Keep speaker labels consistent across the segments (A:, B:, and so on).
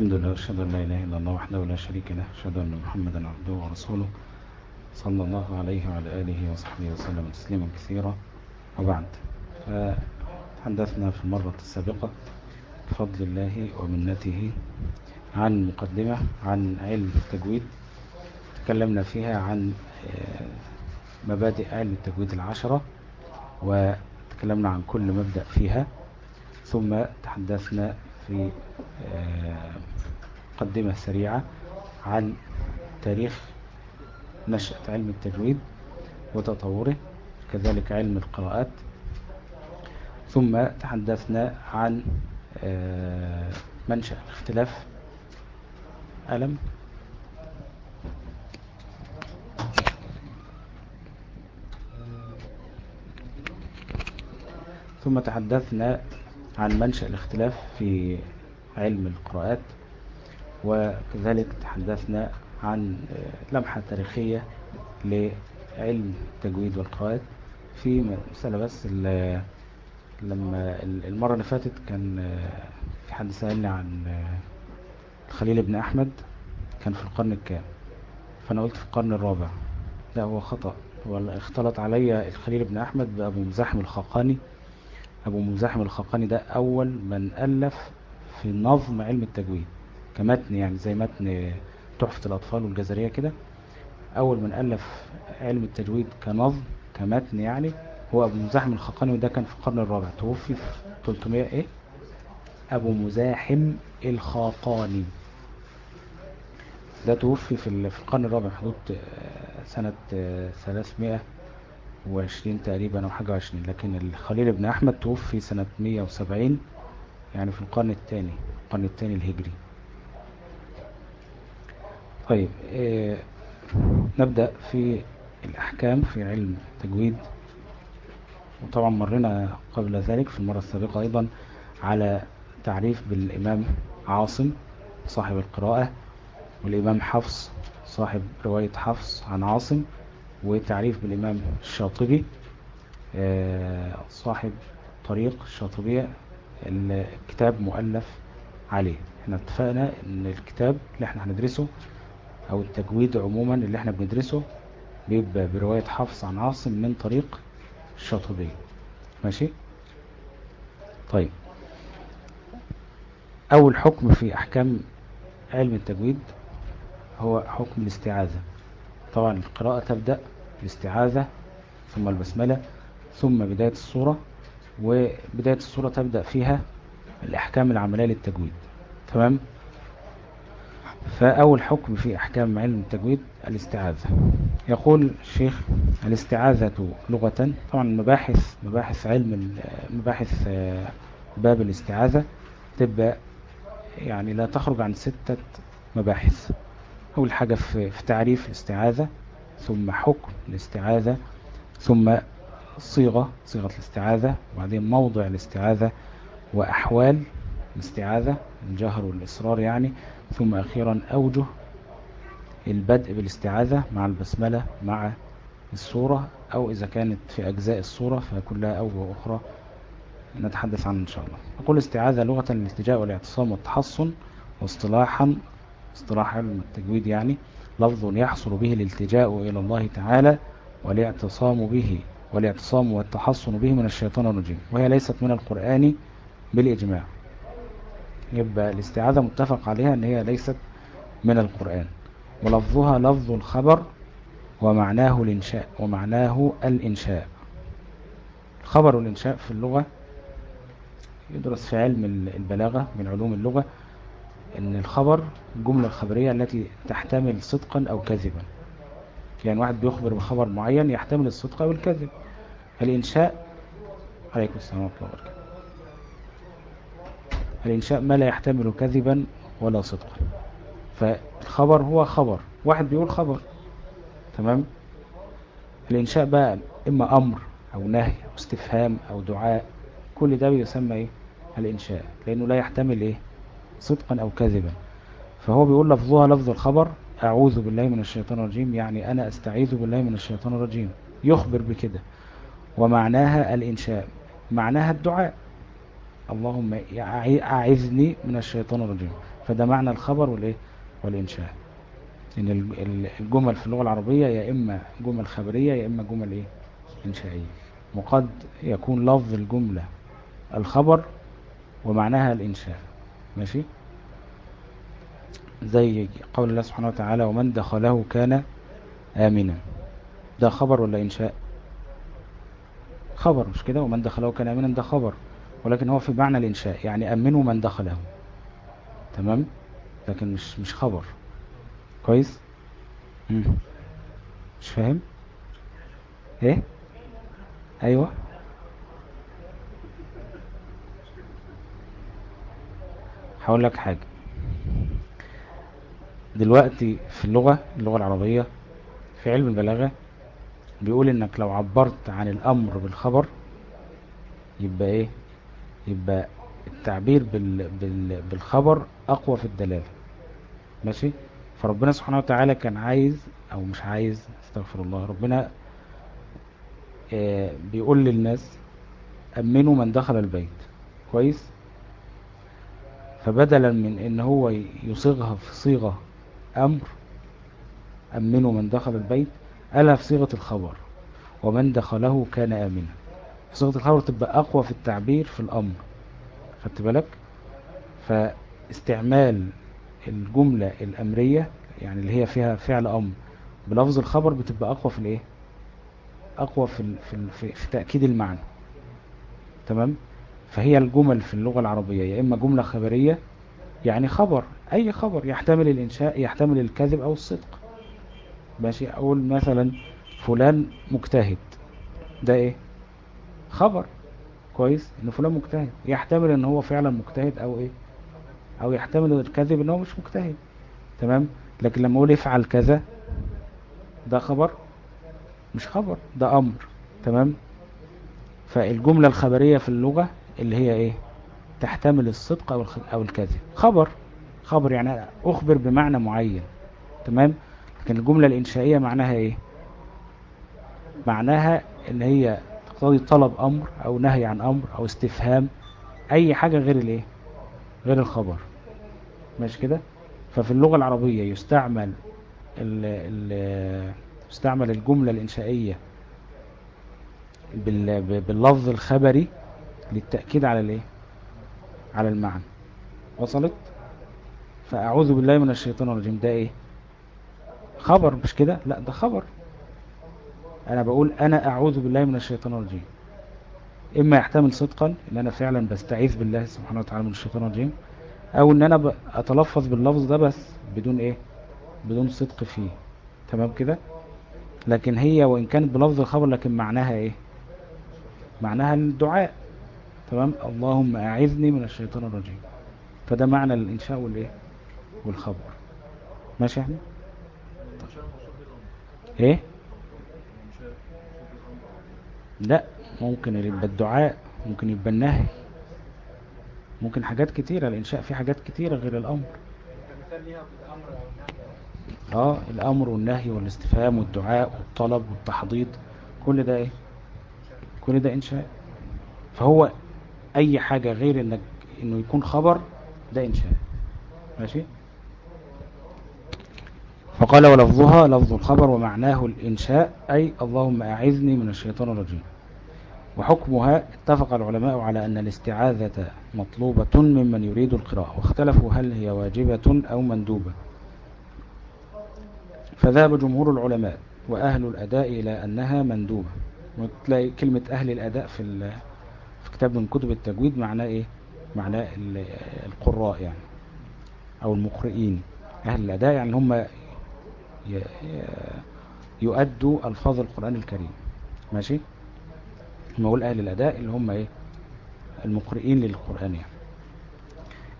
A: الحمد لله أشهد أن لا إله إلا الله وحده لا شريك له أشهد أن محمدا عبده ورسوله صلى الله عليه وعلى آله وصحبه وسلم تسليما كثيرا. وبعد فتحدثنا في المرة السابقة بفضل الله ومنته عن مقدمة عن علم التجويد. تكلمنا فيها عن مبادئ علم التجويد العشرة وتكلمنا عن كل مبدأ فيها. ثم تحدثنا في مقدمة سريعة عن تاريخ نشأة علم التجويد وتطوره كذلك علم القراءات. ثم تحدثنا عن منشأ الاختلاف. ألم؟ ثم تحدثنا عن منشأ الاختلاف في علم القراءات وكذلك تحدثنا عن لمحة تاريخية لعلم التجويد والقراءات. في مسألة بس لما المرة اللي فاتت كان في حد سألني عن الخليل بن أحمد كان في القرن الكام؟ فأنا قلت في القرن الرابع. لا هو خطأ. هو اختلط علي الخليل بن أحمد بأبو مزاحم الخاقاني أبو مزاحم الخاقاني ده أول من ألف في نظم علم التجويد كمتن يعني زي متن تحفة الأطفال والجزرية كده. أول من ألف علم التجويد كنظم كمتن يعني هو أبو مزاحم الخاقاني وده كان في القرن الرابع توفي في 300 إيه؟ أبو مزاحم الخاقاني ده توفي في القرن الرابع حدود سنة 320 تقريبا أو حاجة وعشرين. لكن الخليل بن أحمد توفي سنة 170 يعني في القرن الثاني القرن الثاني الهجري. طيب آه نبدأ في الأحكام في علم التجويد. وطبعا مرنا قبل ذلك في المرة السابقة أيضا على تعريف بالإمام عاصم صاحب القراءة والإمام حفص صاحب رواية حفص عن عاصم وتعريف بالإمام الشاطبي آه صاحب طريق الشاطبية الكتاب مؤلف عليه. إحنا اتفقنا إن الكتاب اللي إحنا هندرسه أو التجويد عموما اللي إحنا بندرسه بيبقى برواية حفص عن عاصم من طريق الشاطبية ماشي؟ طيب. أول حكم في أحكام علم التجويد هو حكم الاستعاذة. طبعا القراءة تبدأ بالاستعاذة ثم البسملة ثم بداية الصورة وبداية الصورة تبدأ فيها الأحكام العملية للتجويد. تمام؟ فأول حكم في أحكام علم التجويد الاستعاذة. يقول الشيخ الاستعاذة لغة طبعا مباحث مباحث علم مباحث باب الاستعاذة تبقى يعني لا تخرج عن ستة مباحث. أول حاجة في تعريف الاستعاذة ثم حكم الاستعاذة ثم صيغة صيغة الاستعاذة وبعدين موضع الاستعاذة وأحوال الاستعاذة الجهر والإصرار يعني ثم أخيرا أوجه البدء بالاستعاذة مع البسملة مع الصورة أو إذا كانت في أجزاء الصورة فكلها أوجه أخرى نتحدث عنه إن شاء الله. أقول استعاذة لغة الالتجاء والإعتصام والتحصن واصطلاحا اصطلاح علم التجويد يعني لفظ يحصل به الالتجاء إلى الله تعالى والاعتصام به والاعتصام والتحصن به من الشيطان الرجيم. وهي ليست من القرآن بالإجماع. يبقى الاستعاذة متفق عليها أن هي ليست من القرآن. ولفظها لفظ الخبر ومعناه الإنشاء ومعناه الإنشاء. الخبر والإنشاء في اللغة يدرس في علم البلاغة من علوم اللغة. أن الخبر الجملة الخبرية التي تحتمل صدقا أو كذبا. يعني واحد بيخبر بخبر معين يحتمل الصدق أو الكذب. الإنشاء عليكم السلام ورحمة الله وبركاته. الإنشاء ما لا يحتمل كذبا ولا صدقا. فالخبر هو خبر. واحد بيقول خبر. تمام؟ الإنشاء بقى إما أمر أو نهي أو استفهام أو دعاء. كل ده بيسمى إيه؟ الإنشاء. لأنه لا يحتمل إيه؟ صدقا أو كذبا. فهو بيقول لفظها لفظ الخبر أعوذ بالله من الشيطان الرجيم يعني أنا أستعيذ بالله من الشيطان الرجيم. يخبر بكده. ومعناها الإنشاء معناها الدعاء. اللهم أعذني من الشيطان الرجيم. فده معنى الخبر والإيه؟ والإنشاء. إن الجمل في اللغة العربية يا إما جمل خبرية يا إما جمل إيه؟ إنشائية. وقد يكون لفظ الجملة الخبر ومعناها الإنشاء. ماشي؟ زي قول الله سبحانه وتعالى ومن دخله كان آمنا. ده خبر ولا إنشاء؟ خبر مش كده؟ ومن دخله كان آمنا ده خبر ولكن هو في معنى الإنشاء يعني أمنوا من دخله. تمام؟ لكن مش مش خبر. كويس؟ مم. مش فاهم؟ إيه؟ أيوه. هقول لك حاجة. دلوقتي في اللغة اللغة العربية في علم البلاغة بيقول إنك لو عبرت عن الأمر بالخبر يبقى إيه؟ يبقى التعبير بال بال بالخبر أقوى في الدلالة. ماشي؟ فربنا سبحانه وتعالى كان عايز أو مش عايز استغفر الله ربنا بيقول للناس أمنوا من دخل البيت. كويس؟ فبدلا من إن هو يصيغها في صيغة أمر أمنوا من دخل البيت قالها في صيغة الخبر ومن دخله كان آمنا. صيغة الخبر تبقى أقوى في التعبير في الأمر. خدت بالك؟ فاستعمال الجملة الأمرية يعني اللي هي فيها فعل أمر بلفظ الخبر بتبقى أقوى في الإيه؟ أقوى في, في, في, في تأكيد المعنى. تمام؟ فهي الجمل في اللغة العربية يا إما جملة خبرية يعني خبر أي خبر يحتمل الإنشاء يحتمل الكذب أو الصدق. ماشي أقول مثلا فلان مجتهد. ده إيه؟ خبر. كويس إن فلان مجتهد. يحتمل إن هو فعلا مجتهد أو إيه؟ أو يحتمل الكذب إن هو مش مجتهد. تمام؟ لكن لما أقول افعل كذا ده خبر؟ مش خبر ده أمر. تمام؟ فالجملة الخبرية في اللغة اللي هي إيه؟ تحتمل الصدق أو الكذب. خبر. خبر يعني أخبر بمعنى معين. تمام؟ لكن الجملة الإنشائية معناها إيه؟ معناها ان هي تقتضي طلب أمر أو نهي عن أمر أو استفهام أي حاجة غير الإيه؟ غير الخبر. ماشي كده؟ ففي اللغة العربية يستعمل ال ال يستعمل الجملة الإنشائية باللفظ الخبري للتأكيد على الإيه؟ على المعنى. وصلت؟ فأعوذ بالله من الشيطان الرجيم. ده إيه؟ خبر مش كده؟ لا ده خبر. أنا بقول أنا أعوذ بالله من الشيطان الرجيم. إما يحتمل صدقا إن أنا فعلا بستعيذ بالله سبحانه وتعالى من الشيطان الرجيم أو إن أنا اتلفظ باللفظ ده بس بدون إيه؟ بدون صدق فيه. تمام كده؟ لكن هي وإن كانت بلفظ الخبر لكن معناها إيه؟ معناها الدعاء. تمام؟ اللهم أعذني من الشيطان الرجيم. فده معنى الإنشاء والإيه؟ والخبر. ماشي إحنا؟ إيه؟ لا ممكن يبقى الدعاء ممكن يبقى النهي. ممكن حاجات كتيرة الإنشاء في حاجات كتيرة غير الأمر. آه الأمر والنهي والاستفهام والدعاء والطلب والتحضيض كل ده إيه؟ كل ده إنشاء. فهو أي حاجة غير إنك إنه يكون خبر ده إنشاء. ماشي؟ فقال ولفظها لفظ الخبر ومعناه الإنشاء أي اللهم أعذني من الشيطان الرجيم. وحكمها اتفق العلماء على أن الاستعاذة مطلوبة ممن يريد القراءة واختلفوا هل هي واجبة أو مندوبة. فذهب جمهور العلماء وأهل الأداء إلى أنها مندوبة. وتلاقي كلمة أهل الأداء في كتاب من كتب التجويد معناه إيه؟ معناه القراء يعني أو المقرئين أهل الأداء يعني هم يؤدوا ألفاظ القرآن الكريم. ماشي؟ هم أقول أهل الأداء اللي هم إيه؟ المقرئين للقرآن يعني.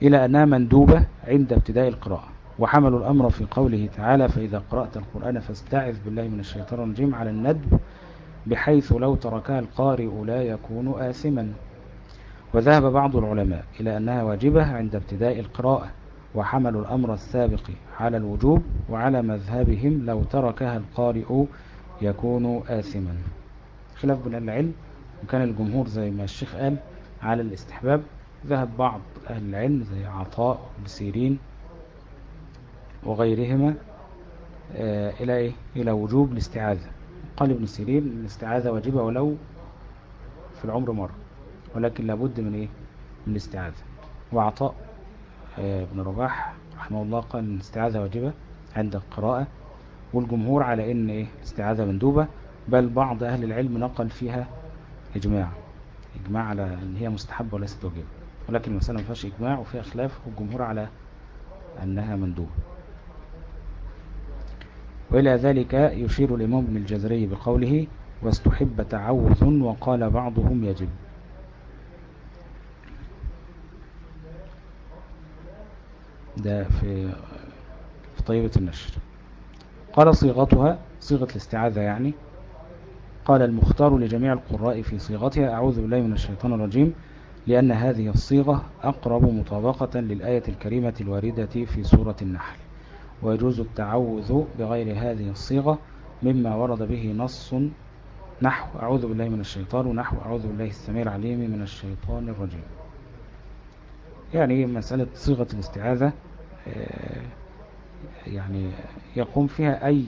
A: إلى أنها مندوبة عند ابتداء القراءة وحملوا الأمر في قوله تعالى فإذا قرأت القرآن فاستعذ بالله من الشيطان الرجيم على الندب بحيث لو تركها القارئ لا يكون آثما. وذهب بعض العلماء إلى أنها واجبة عند ابتداء القراءة وحملوا الأمر السابق على الوجوب وعلى مذهبهم لو تركها القارئ يكون آثما. خلاف بين العلم وكان الجمهور زي ما الشيخ قال على الاستحباب ذهب بعض أهل العلم زي عطاء وابن سيرين وغيرهما آه، إلى إيه؟ إلى وجوب الاستعاذة. قال ابن سيرين الاستعاذة واجبة ولو في العمر مرة ولكن لابد من إيه؟ من الاستعاذة. وعطاء آه، ابن رباح رحمه الله قال الاستعاذة واجبة عند القراءة والجمهور على إن إيه؟ استعاذة مندوبة بل بعض أهل العلم نقل فيها إجماع إجماع على إن هي مستحبة وليست واجبة. ولكن المسألة ما فيهاش إجماع وفيها خلاف والجمهور على إنها مندوبة. وإلى ذلك يشير الإمام ابن الجزري بقوله واستحب تعوذ وقال بعضهم يجب. ده في في طيبة النشر. قال صيغتها صيغة الاستعاذة يعني قال المختار لجميع القراء في صيغتها أعوذ بالله من الشيطان الرجيم لأن هذه الصيغة أقرب مطابقة للآية الكريمة الواردة في سورة النحل. ويجوز التعوذ بغير هذه الصيغة مما ورد به نص نحو أعوذ بالله من الشيطان ونحو أعوذ بالله السميع العليم من الشيطان الرجيم. يعني مسألة صيغة الاستعاذة آه، يعني يقوم فيها أي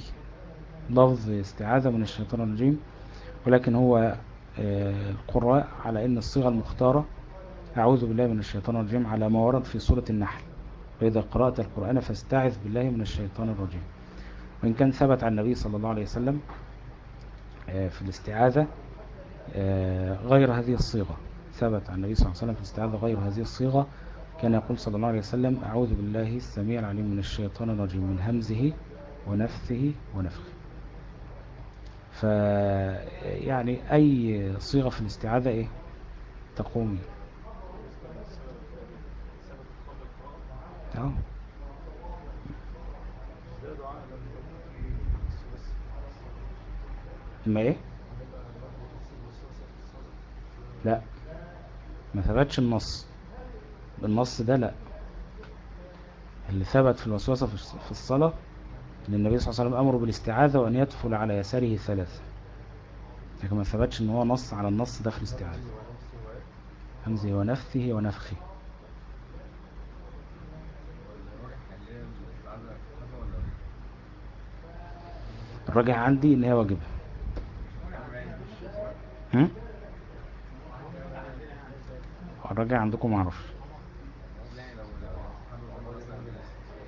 A: لفظ استعاذة من الشيطان الرجيم ولكن هو آه، القراء على أن الصيغة المختارة أعوذ بالله من الشيطان الرجيم على ما ورد في سورة النحل. وإذا قرأت القرآن فاستعذ بالله من الشيطان الرجيم. وإن كان ثبت عن النبي صلى الله عليه وسلم آه، في الاستعاذة غير هذه الصيغة. ثبت عن النبي صلى الله عليه وسلم في الاستعاذة غير هذه الصيغة كان يقول صلى الله عليه وسلم أعوذ بالله السميع العليم من الشيطان الرجيم من همزه ونفثه ونفخه. ف يعني أي صيغة في الاستعاذة إيه؟ تقومي ما إيه؟ لا. ما ثبتش النص. بالنص ده لا. اللي ثبت في الوسوسة في الصلاة إن النبي صلى الله عليه وسلم أمره بالاستعاذة وأن يدفل على يساره ثلاثة. لكن ما ثبتش إن هو نص على النص ده في الاستعاذة. همزه ونفثه ونفخه. الراجع عندي إن هي واجبة. الراجع عندكم معرفش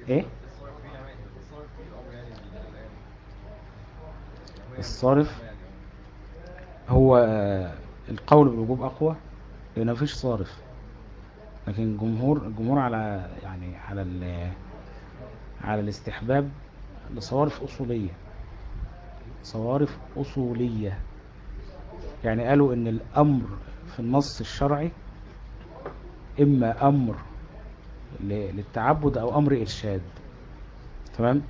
A: إيه؟ الصارف هو القول بالوجوب أقوى لأن مفيش صارف. لكن الجمهور الجمهور على يعني على على الاستحباب لصوارف أصولية. صوارف أصولية. يعني قالوا إن الأمر في النص الشرعي إما أمر للتعبد أو أمر إرشاد. تمام؟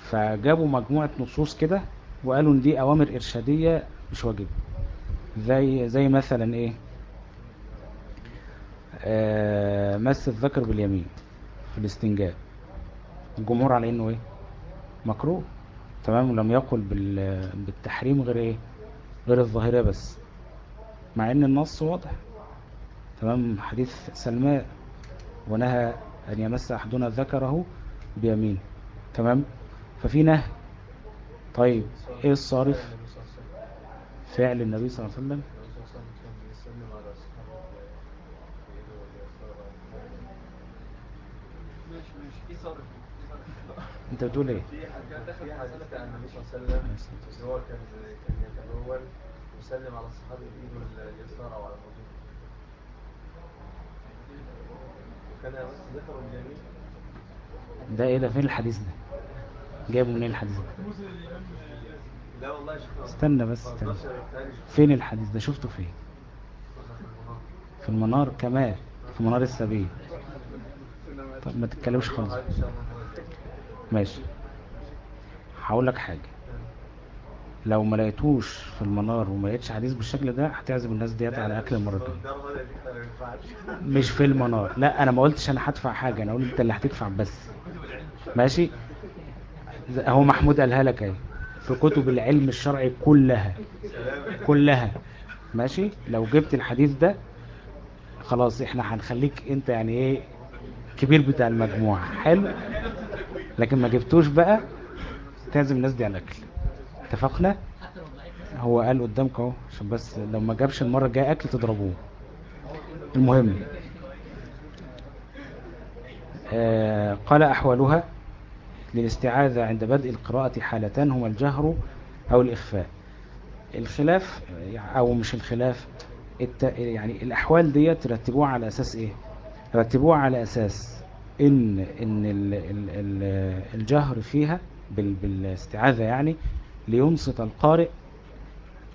A: فجابوا مجموعة نصوص كده وقالوا إن دي أوامر إرشادية مش واجبة زي زي مثلا إيه؟ آه مس الذكر باليمين في الاستنجاء. الجمهور على إنه إيه؟ مكروه. تمام ولم يقل بالتحريم غير إيه؟ غير الظاهرة بس. مع إن النص واضح. تمام حديث سلماء ونهى أن يمس أحدنا ذكره بيمينه تمام؟ ففي نهي. طيب إيه الصارف؟ فعل النبي صلى الله عليه وسلم. أنت بتقول إيه؟ في حديث عن النبي صلى الله عليه وسلم هو كان كان يتبول وسلم على الصحابي بايده اليسار أو على الرجل. ده إيه ده؟ فين الحديث ده؟ جايبه منين الحديث ده؟ لا والله استنى بس استنى. فين الحديث ده؟ شفته فين؟ في المنار كمان في منار السبيل. طب ما تتكلمش خالص. ماشي. هقول لك حاجة. لو ما لقيتوش في المنار وما لقيتش حديث بالشكل ده هتعزم الناس ديت على أكل المرة الجاية. مش في المنار. لا أنا ما قلتش أنا هدفع حاجة أنا قلت أنت اللي هتدفع بس. ماشي؟ أهو محمود قالها لك أهي. في كتب العلم الشرعي كلها كلها. ماشي؟ لو جبت الحديث ده خلاص إحنا هنخليك أنت يعني إيه كبير بتاع المجموعة. حلو؟ لكن ما جبتوش بقى تعزم الناس دي على الأكل. اتفقنا؟ هو قال قدامك أهو عشان بس لو ما جابش المرة الجاية أكل تضربوه. المهم. آه قال أحوالها للاستعاذة عند بدء القراءة حالتان هما الجهر أو الإخفاء. الخلاف أو مش الخلاف الت... يعني الأحوال ديت رتبوها على أساس إيه؟ رتبوها على أساس إن إن ال... ال... ال... الجهر فيها. بالاستعاذة يعني لينصت القارئ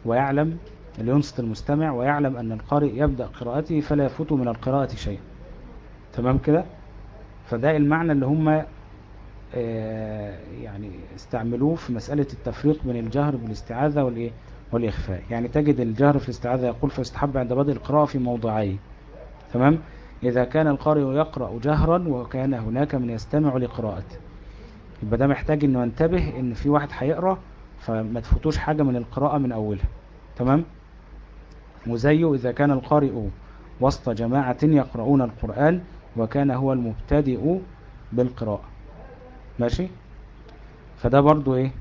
A: ويعلم لينصت المستمع ويعلم أن القارئ يبدأ قراءته فلا يفوت من القراءة شيء تمام كده؟ فده المعنى اللي هم يعني استعملوه في مسألة التفريق بين الجهر بالاستعاذة والإيه؟ والإخفاء. يعني تجد الجهر في الاستعاذة يقول فاستحب عند بدء القراءة في موضعين. تمام؟ إذا كان القارئ يقرأ جهرا وكان هناك من يستمع لقراءته. يبقى ده محتاج إنه ينتبه إن في واحد هيقرأ فما تفوتوش حاجة من القراءة من أولها. تمام؟ وزيه إذا كان القارئ وسط جماعة يقرؤون القرآن وكان هو المبتدئ بالقراءة. ماشي؟ فده برضو إيه؟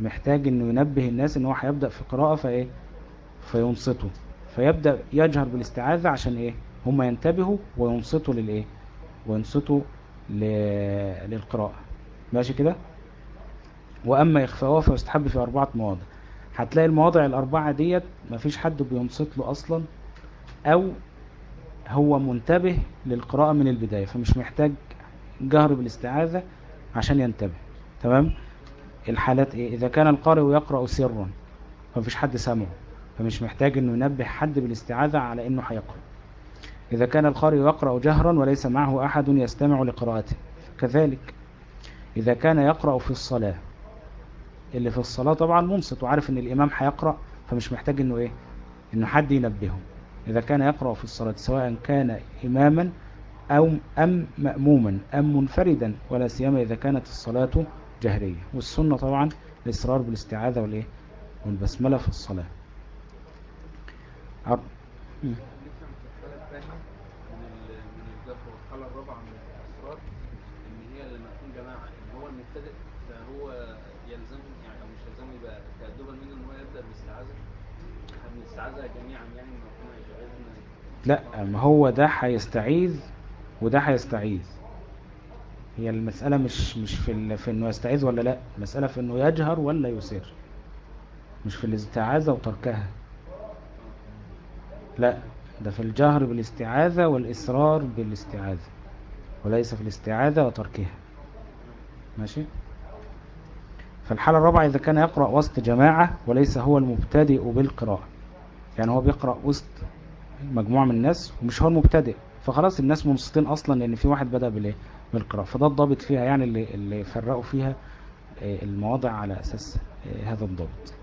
A: محتاج إنه ينبه الناس إن هو هيبدأ في قراءة فإيه؟ فينصتوا. فيبدأ يجهر بالاستعاذة عشان إيه؟ هم ينتبهوا وينصتوا للإيه؟ وينصتوا. للقراءة. ماشي كده؟ وأما اخفاؤه فيستحب في أربعة مواضع. هتلاقي المواضع الأربعة ديت مفيش حد بينصت له أصلا أو هو منتبه للقراءة من البداية فمش محتاج جهر بالاستعاذة عشان ينتبه. تمام؟ الحالات إيه؟ إذا كان القارئ يقرأ سرا فمفيش حد سامعه فمش محتاج إنه ينبه حد بالاستعاذة على إنه هيقرأ. إذا كان القارئ يقرأ جهرا وليس معه أحد يستمع لقراءته. كذلك إذا كان يقرأ في الصلاة اللي في الصلاة طبعا منصت وعارف إن الإمام هيقرأ فمش محتاج إنه إيه؟ إنه حد ينبهه. إذا كان يقرأ في الصلاة سواء كان اماما أو أم مأموما أم منفردا ولا سيما إذا كانت الصلاة جهرية. والسنة طبعا الإصرار بالاستعاذة والإيه؟ والبسملة في الصلاة. لا ما هو ده هيستعيذ وده هيستعيذ. هي المسألة مش مش في. في إنه يستعيذ ولا لا. المسألة في إنه يجهر ولا يسر. مش في الاستعاذة وتركها. لا ده في الجهر بالاستعاذة والإصرار بالاستعاذة. وليس في الاستعاذة وتركها. ماشي؟ فالحالة الرابعة إذا كان يقرأ وسط جماعة وليس هو المبتدئ بالقراءة. يعني هو بيقرأ وسط مجموعة من الناس ومش هو المبتدئ. فخلاص الناس منصتين أصلا لأن في واحد بدأ بالإيه؟ بالقراءة. فده الضابط فيها يعني اللي, اللي فرقوا فيها المواضع على أساس هذا الضابط.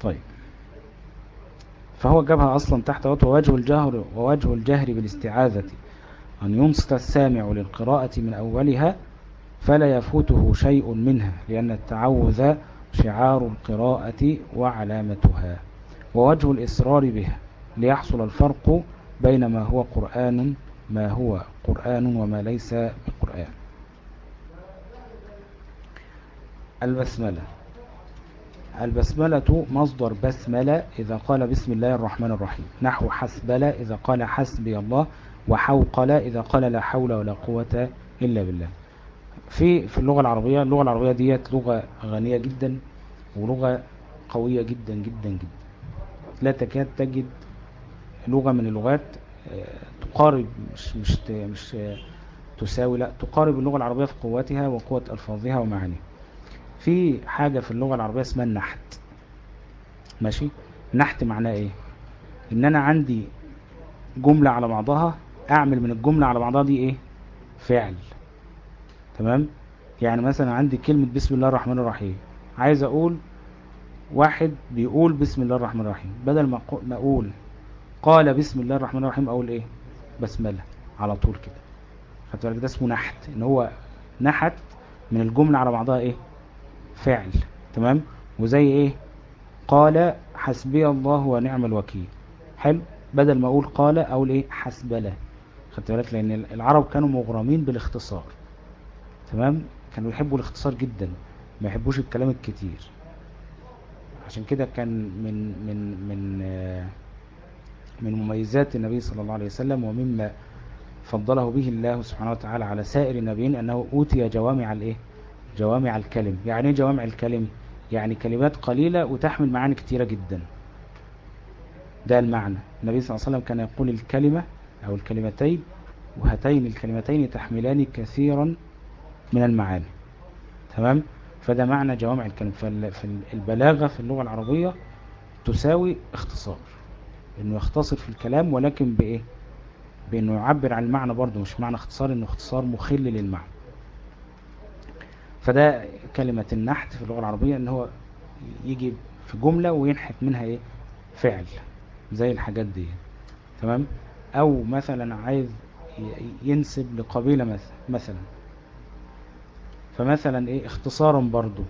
A: طيب. فهو جابها أصلا تحت وجه الجهر ووجه الجهر بالاستعاذة. أن ينصت السامع للقراءة من أولها فلا يفوته شيء منها لأن التعوذ شعار القراءة وعلامتها ووجه الإصرار بها ليحصل الفرق بين ما هو قرآن ما هو قرآن وما ليس بقرآن. البسملة. البسملة مصدر بسملة إذا قال بسم الله الرحمن الرحيم نحو حسبلة إذا قال حسبي الله وحوقل إذا قال لا حول ولا قوة إلا بالله. في في اللغة العربية. اللغة العربية ديت لغة غنية جدا ولغة قوية جدا جدا جدا. لا تكاد تجد لغة من اللغات تقارب مش مش مش تساوي لا تقارب اللغة العربية في قوتها وقوة ألفاظها ومعانيها. في حاجة في اللغة العربية اسمها النحت. ماشي؟ نحت معناه إيه؟ إن أنا عندي جملة على بعضها أعمل من الجملة على بعضها دي إيه؟ فعل. تمام؟ يعني مثلا عندي كلمة بسم الله الرحمن الرحيم. عايز أقول واحد بيقول بسم الله الرحمن الرحيم. بدل ما أقول قال بسم الله الرحمن الرحيم أقول إيه؟ بسملة على طول كده. خدت بالك؟ ده اسمه نحت. إن هو نحت من الجملة على بعضها إيه؟ فعل. تمام؟ وزي إيه؟ قال حسبي الله ونعم الوكيل. حلو؟ بدل ما أقول قال أقول إيه؟ حسبله. خدت بالك؟ لأن العرب كانوا مغرمين بالاختصار. تمام؟ كانوا يحبوا الاختصار جدا ما يحبوش الكلام الكتير. عشان كده كان من من من آه، من مميزات النبي صلى الله عليه وسلم ومما فضله به الله سبحانه وتعالى على سائر النبيين أنه أوتي جوامع الإيه؟ جوامع الكلم. يعني إيه جوامع الكلم؟ يعني كلمات قليلة وتحمل معاني كتيرة جدا. ده المعنى. النبي صلى الله عليه وسلم كان يقول الكلمة أو الكلمتين وهاتين الكلمتين تحملان كثيرا من المعاني تمام؟ فده معنى جوامع الكلم فالبلاغة في اللغة العربية تساوي اختصار. إنه يختصر في الكلام ولكن بإيه؟ بإنه يعبر عن المعنى برضه مش معنى اختصار إنه اختصار مخل للمعنى. فده كلمة النحت في اللغة العربية إن هو يجي في جملة وينحت منها إيه؟ فعل. زي الحاجات دي. تمام؟ أو مثلا عايز ينسب لقبيلة مثلا. فمثلا إيه اختصارا برضو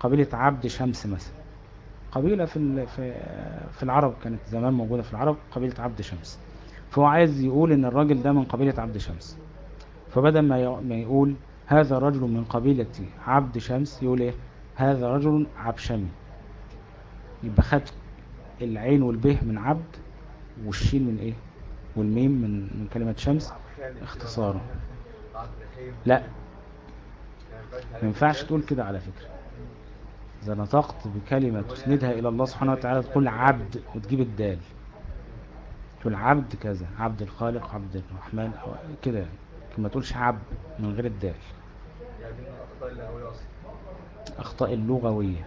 A: قبيلة عبد شمس مثلا. قبيلة في في العرب كانت زمان موجودة في العرب قبيلة عبد شمس. فهو عايز يقول إن الراجل ده من قبيلة عبد شمس. فبدل ما يقول هذا رجل من قبيلة عبد شمس يقول إيه؟ هذا رجل عبشمي. يبقى خد العين والبه من عبد والشين من إيه؟ والميم من من كلمة شمس اختصارا. لا. ما ينفعش تقول كده على فكرة. إذا نطقت بكلمة تسندها إلى الله سبحانه وتعالى تقول عبد وتجيب الدال. تقول عبد كذا عبد الخالق عبد الرحمن أو كده يعني. ما تقولش عبد من غير الدال. أخطاء اللغوية.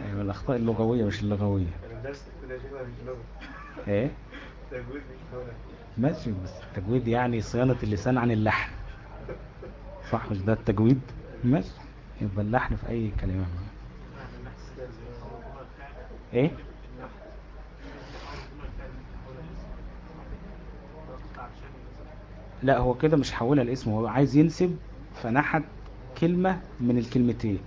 A: أيوه الأخطاء اللغوية مش اللغوية. إيه؟ ماشي بس التجويد يعني صيانة اللسان عن اللحن. صح مش ده التجويد؟ ماشي يبقى اللحن في أي كلمة إيه؟ لا هو كده مش حولها الاسم هو عايز ينسب فنحت كلمة من الكلمتين.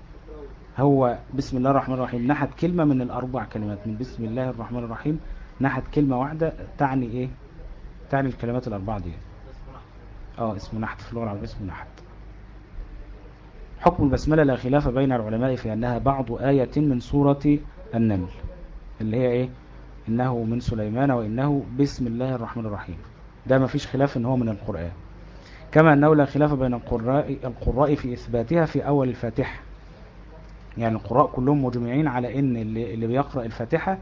A: هو بسم الله الرحمن الرحيم نحت كلمة من الأربع كلمات من بسم الله الرحمن الرحيم نحت كلمة واحدة تعني إيه؟ تعني الكلمات الأربعة دي. آه اسمه نحت. في اللغة العربية اسمه نحت. حكم البسملة لا خلاف بين العلماء في أنها بعض آية من سورة النمل اللي هي إيه؟ إنه من سليمان وإنه بسم الله الرحمن الرحيم. ده ما فيش خلاف إن هو من القرآن. كما أنه لا خلاف بين القراء, القراء في إثباتها في أول الفاتحة. يعني القراء كلهم مجمعين على اللي, اللي بيقرأ الفاتحة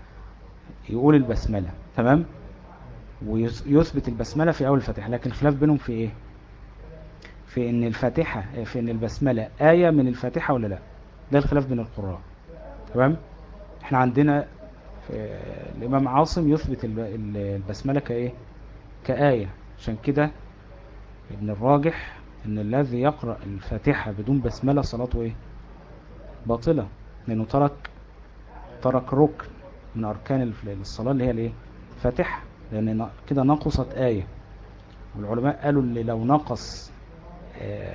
A: يقول البسملة تمام؟ ويثبت البسملة في أول الفاتحة لكن الخلاف بينهم في إيه؟ في إن الفاتحة في إن البسملة آية من الفاتحة ولا لأ؟ ده الخلاف بين القراء تمام؟ إحنا عندنا الإمام عاصم يثبت البسملة كإيه؟ كآية عشان كده ابن الراجح إن الذي يقرأ الفاتحة بدون بسملة صلاته إيه؟ باطلة لأنه ترك ترك ركن. من أركان الصلاة اللي هي الإيه؟ فاتحة لأن كده نقصت آية. والعلماء قالوا اللي لو نقص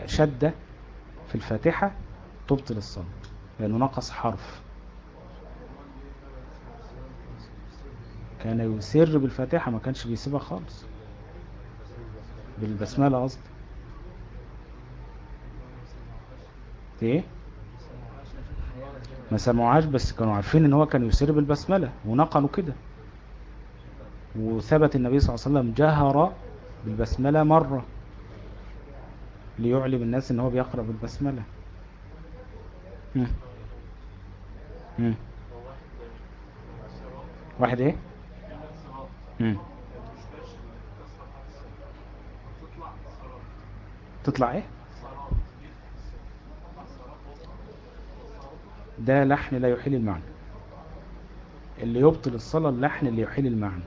A: شدة في الفاتحة تبطل الصلاة لأنه نقص حرف. كان يسر بالفاتحة ما كانش بيسيبها خالص. بالبسملة قصدي. إيه؟ ما سمعوهاش بس كانوا عارفين إن هو كان يسر بالبسملة ونقلوا كده وثبت النبي صلى الله عليه وسلم جهر بالبسملة مرة ليعلم الناس إن هو بيقرأ بالبسملة هم. هم. واحد إيه هم. تطلع إيه ده لحن لا يحيل المعنى. اللي يبطل الصلاة اللحن اللي يحيل المعنى.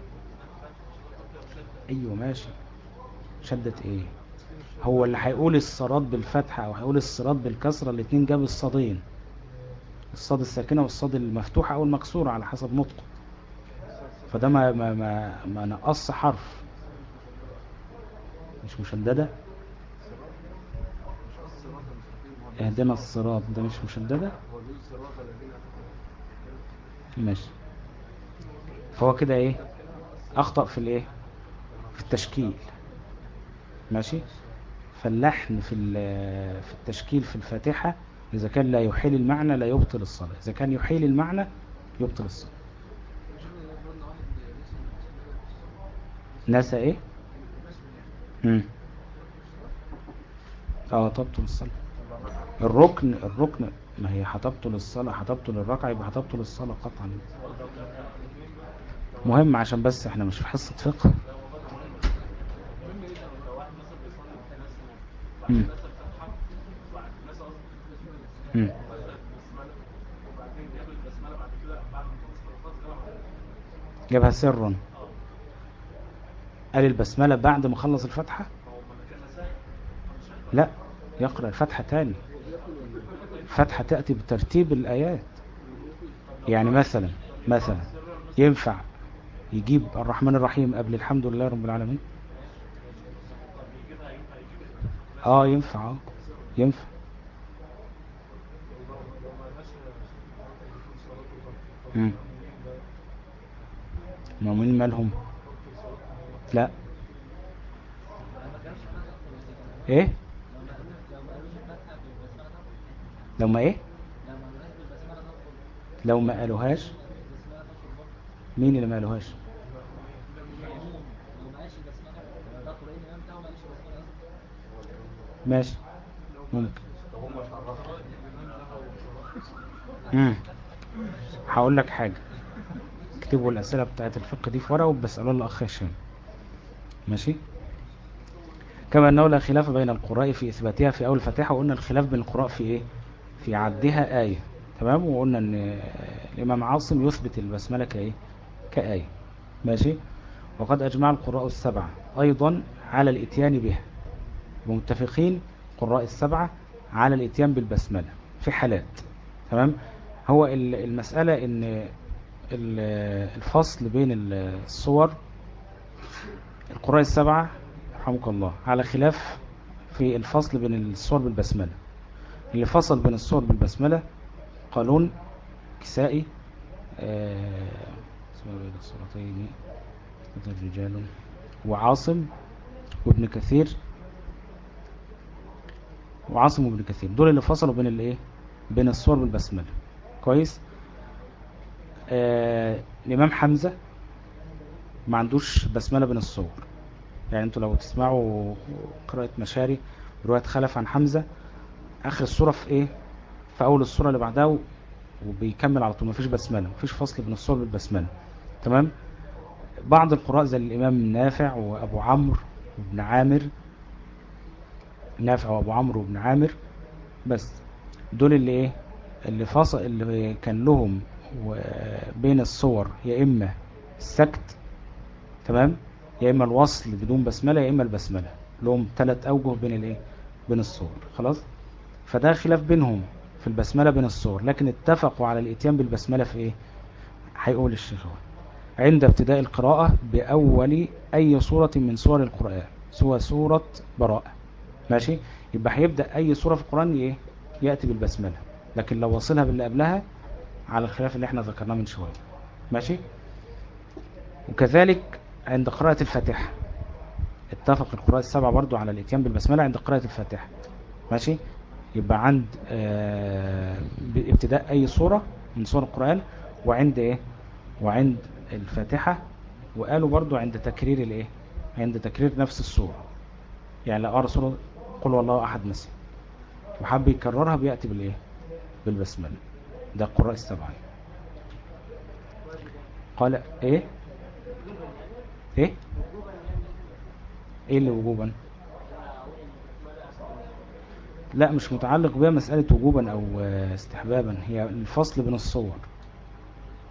A: أيوه ماشي. شدت إيه؟ هو اللي هيقول الصراد بالفتحة أو هيقول الصراد بالكسرة الاتنين جاب الصادين. الصاد الساكنة والصاد المفتوحة أو المكسورة على حسب نطقه. فده ما ما ما, ما نقص حرف. مش مشددة؟ اهدنا الصراط ده مش مشددة؟ ماشي. فهو كده إيه؟ أخطأ في الإيه؟ في التشكيل. ماشي؟ فاللحن في في التشكيل في الفاتحة إذا كان لا يحيل المعنى لا يبطل الصلاة. إذا كان يحيل المعنى يبطل الصلاة. ناسا إيه؟ امم آه تبطل الصلاة. الركن الركن ما هي هتبطل الصلاة هتبطل الركعة يبقى هتبطل الصلاة قطعا. مهم عشان بس إحنا مش في حصة فقه. جابها سرا قال البسملة بعد ما خلص الفتحة؟ لا يقرأ الفتحة تاني. الفتحة تأتي بترتيب الآيات. يعني مثلا مثلا ينفع يجيب الرحمن الرحيم قبل الحمد لله رب العالمين؟ آه ينفع آه ينفع. امم المؤمنين مالهم؟ لا. إيه؟ لو ما إيه؟ لو ما قالوهاش. مين اللي ما قالوهاش؟ ماشي. ممكن. هقول لك حاجة. اكتبوا الأسئلة بتاعت الفقه دي في ورقة وبسالوا الاخ هشام ماشي؟ كما أنه لا خلاف بين القراء في إثباتها في أول الفاتحة وقلنا الخلاف بين القراء في إيه؟ في عدها آية. تمام؟ وقلنا إن الإمام عاصم يثبت البسملة كإيه؟ كآية. ماشي؟ وقد أجمع القراء السبعة. أيضا على الإتيان بها. متفقين قراء السبعة على الإتيان بالبسملة في حالات. تمام؟ هو المسألة إن الفصل بين الصور القراء السبعة رحمك الله على خلاف في الفصل بين الصور بالبسملة. اللي فصل بين الصور بالبسملة قالون كسائي اسمه بين الصورتين رجال وعاصم وابن كثير. وعاصم وابن كثير. دول اللي فصلوا بين الايه؟ بين الصور بالبسملة. كويس؟ آه الإمام حمزة ما عندوش بسملة بين الصور. يعني أنتوا لو تسمعوا قراءة مشاري رواية خلف عن حمزة آخر الصورة في إيه؟ في أول الصورة اللي بعدها وبيكمل على طول مفيش بسملة مفيش فصل بين الصور بالبسملة تمام؟ بعض القراء زي الإمام نافع وأبو عمرو وابن عامر نافع وأبو عمرو وابن عامر بس دول اللي إيه؟ اللي فاصل اللي كان لهم بين الصور يا إما السكت تمام؟ يا إما الوصل بدون بسملة يا إما البسملة. لهم ثلاث أوجه بين الإيه؟ بين الصور. خلاص؟ فده خلاف بينهم في البسملة بين الصور لكن اتفقوا على الإتيان بالبسملة في إيه؟ هيقول الشيخ عند ابتداء القراءة بأول أي صورة من صور القرآن سوى سورة براءة. ماشي؟ يبقى هيبدأ أي صورة في القرآن إيه؟ يأتي بالبسملة. لكن لو وصلها باللي قبلها على الخلاف اللي إحنا ذكرناه من شوية. ماشي؟ وكذلك عند قراءة الفاتحة. اتفق القراء السبعة برضو على الإتيان بالبسملة عند قراءة الفاتحة. ماشي؟ يبقى عند آه ابتداء أي صورة من صور القرآن وعند إيه؟ وعند الفاتحة. وقالوا برضو عند تكرير الإيه؟ عند تكرير نفس الصورة. يعني لو قرأ صورة قل والله أحد مثلا وحب يكررها بيأتي بالإيه؟ بالبسملة. ده القراء السبعة قال إيه؟ إيه؟ إيه اللي وجوبا؟ لا مش متعلق بها مسألة وجوبا أو استحبابا هي الفصل بين الصور.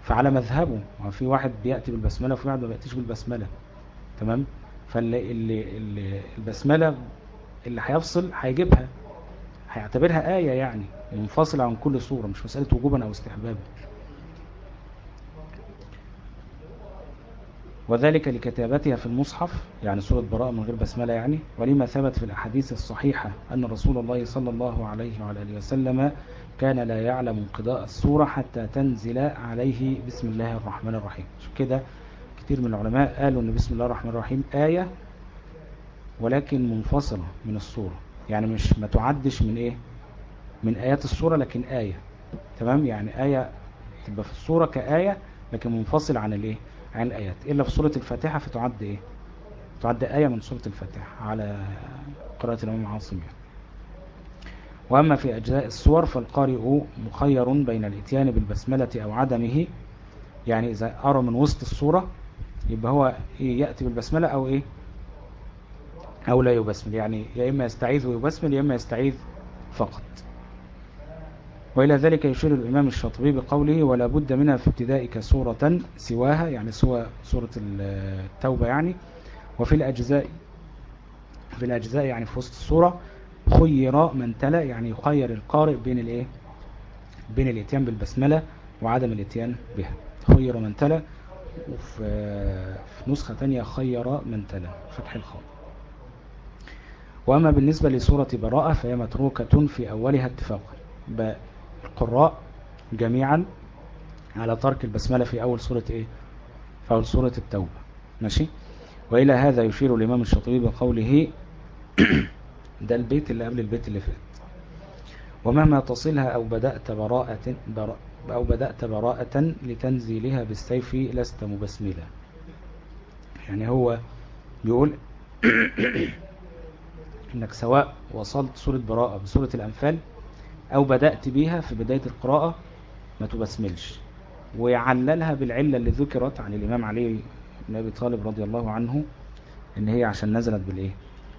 A: فعلى مذهبه في واحد بيأتي بالبسملة وفي واحد ما بيأتيش بالبسملة تمام؟ فاللي اللي اللي البسملة اللي هيفصل هيجيبها هيعتبرها آية يعني منفصلة عن كل صورة مش مسألة وجوبا أو استحبابا. وذلك لكتابتها في المصحف يعني سورة براءة من غير بسملة يعني ولما ثبت في الأحاديث الصحيحة أن رسول الله صلى الله عليه وعلى آله وسلم كان لا يعلم انقضاء السورة حتى تنزل عليه بسم الله الرحمن الرحيم. كده كتير من العلماء قالوا أن بسم الله الرحمن الرحيم آية ولكن منفصلة من السورة يعني مش ما تعدش من إيه؟ من آيات السورة لكن آية تمام؟ يعني آية تبقى في السورة كآية لكن منفصل عن الإيه؟ عن الآيات إلا في سورة الفاتحة فتعد إيه؟ تعد آية من سورة الفاتحة على قراءة الإمام عاصم يعني. وأما في أجزاء السور فالقارئ مخير بين الإتيان بالبسملة أو عدمه. يعني إذا أرى من وسط السورة يبقى هو يأتي بالبسملة أو إيه؟ أو لا يبسمل. يعني يا إما يستعيذ ويبسمل يا إما يستعيذ فقط. وإلى ذلك يشير الإمام الشاطبي بقوله ولا بد منها في ابتدائك سورة سواها يعني سوى سورة التوبة يعني وفي الأجزاء في الأجزاء يعني في وسط السورة خير من تلا يعني يخير القارئ بين الإيه؟ بين الإتيان بالبسملة وعدم الإتيان بها. خير من تلا وفي في نسخة تانية خير من تلا فتح الخاء. وأما بالنسبة لسورة براءة فهي متروكة في أولها اتفاقا. القراء جميعا على ترك البسملة في أول سورة إيه؟ في أول سورة التوبة. ماشي؟ وإلى هذا يشير الإمام الشاطبي بقوله ده البيت اللي قبل البيت اللي فات. ومهما تصلها أو بدأت براءة برا أو بدأت براءة لتنزيلها بالسيف لست مبسملا. يعني هو بيقول إنك سواء وصلت سورة براءة بسورة الأنفال أو بدأت بيها في بداية القراءة ما تبسملش. ويعللها بالعلة اللي ذكرت عن الإمام علي بن أبي طالب رضي الله عنه إن هي عشان نزلت بالإيه؟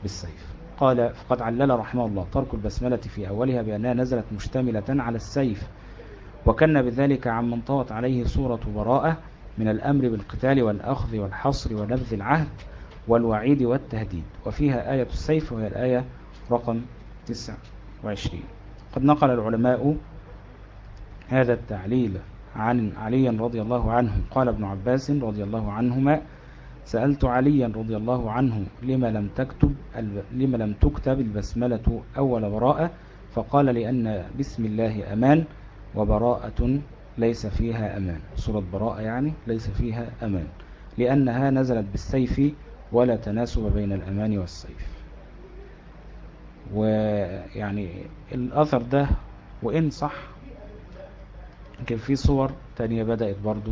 A: بالسيف. قال فقد علل رحمه الله ترك البسملة في أولها بأنها نزلت مشتملة على السيف وكان بذلك عمن طوت عليه سورة براءة من الأمر بالقتال والأخذ والحصر ونبذ العهد والوعيد والتهديد وفيها آية السيف وهي الآية رقم 29 قد نقل العلماء هذا التعليل عن علي رضي الله عنه. قال ابن عباس رضي الله عنهما سألت عليا رضي الله عنه لما لم تكتب لما لم تكتب البسملة أول براءة فقال لأن بسم الله أمان وبراءة ليس فيها أمان. سورة براءة يعني ليس فيها أمان لأنها نزلت بالسيف ولا تناسب بين الأمان والسيف. ويعني الأثر ده وإن صح كان في صور تانية بدأت برضو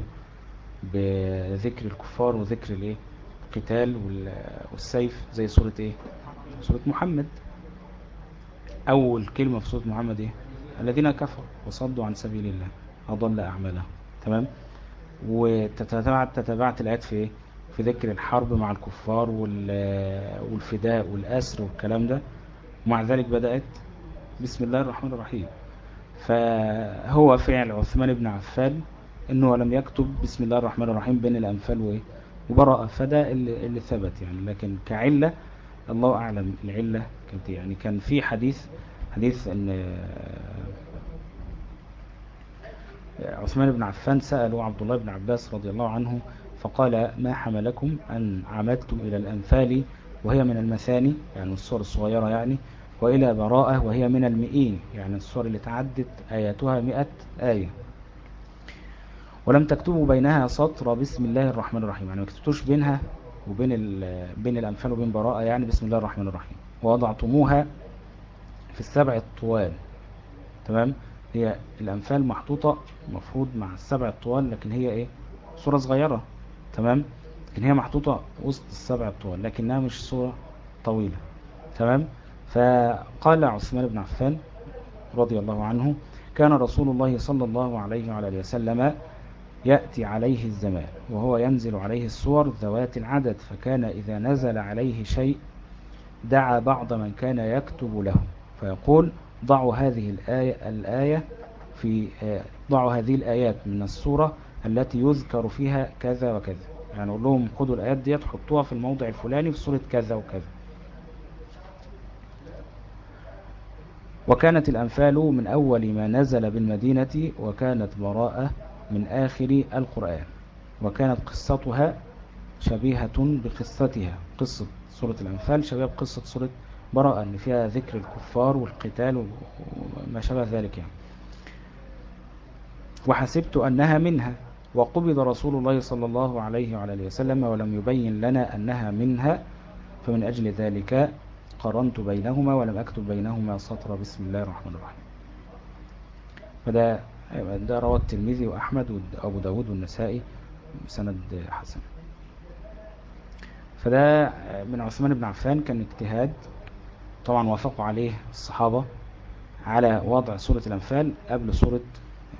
A: بذكر الكفار وذكر الإيه؟ القتال والسيف زي سورة إيه؟ سورة محمد. أول كلمة في سورة محمد إيه؟ الذين كفروا وصدوا عن سبيل الله أضل أعمالهم. تمام؟ وتتبعت تتبعت الآيات في إيه؟ في ذكر الحرب مع الكفار والفداء والأسر والكلام ده. ومع ذلك بدأت بسم الله الرحمن الرحيم. فهو فعل عثمان بن عفان إنه لم يكتب بسم الله الرحمن الرحيم بين الأنفال وبراءة فده اللي, اللي ثبت يعني. لكن كعلة الله أعلم العلة كانت يعني. كان في حديث حديث إن عثمان بن عفان سألوا عبد الله بن عباس رضي الله عنه فقال ما حملكم أن عمدتم إلى الأنفال وهي من المثاني؟ يعني الصور الصغيرة يعني. وإلى براءة وهي من المئين يعني الصور اللي تعدت آياتها مئة آية. ولم تكتبوا بينها سطر بسم الله الرحمن الرحيم يعني ما كتبتوش بينها وبين بين الأنفال وبين براءة يعني بسم الله الرحمن الرحيم. ووضعتموها في السبع الطوال تمام؟ هي الأنفال محطوطة مفروض مع السبع الطوال لكن هي إيه؟ صورة صغيرة. تمام؟ لكن هي محطوطة وسط السبع الطوال لكنها مش صورة طويلة. تمام؟ فقال عثمان بن عفان رضي الله عنه كان رسول الله صلى الله عليه وعلى وسلم يأتي عليه الزمان وهو ينزل عليه الصور ذوات العدد فكان إذا نزل عليه شيء دعا بعض من كان يكتب له. فيقول ضعوا هذه الآية, الآية في ضعوا هذه الآيات من السورة التي يذكر فيها كذا وكذا. يعني أقول لهم خدوا الآيات دي تحطوها في الموضع الفلاني في سورة كذا وكذا. وكانت الأنفال من أول ما نزل بالمدينة وكانت براءة من آخر القرآن وكانت قصتها شبيهة بقصتها. قصة سورة الأنفال شبيهة بقصة سورة براءة أن فيها ذكر الكفار والقتال وما شابه ذلك يعني. وحسبت أنها منها وقبض رسول الله صلى الله عليه وعلى وسلم ولم يبين لنا أنها منها فمن أجل ذلك قرنت بينهما ولم أكتب بينهما سطر. بسم الله الرحمن الرحيم. فده ده روى الترمذي وأحمد وأبو داود والنسائي بسند حسن. فده من عثمان بن عفان كان اجتهاد طبعا وافقوا عليه الصحابة على وضع سورة الأنفال قبل سورة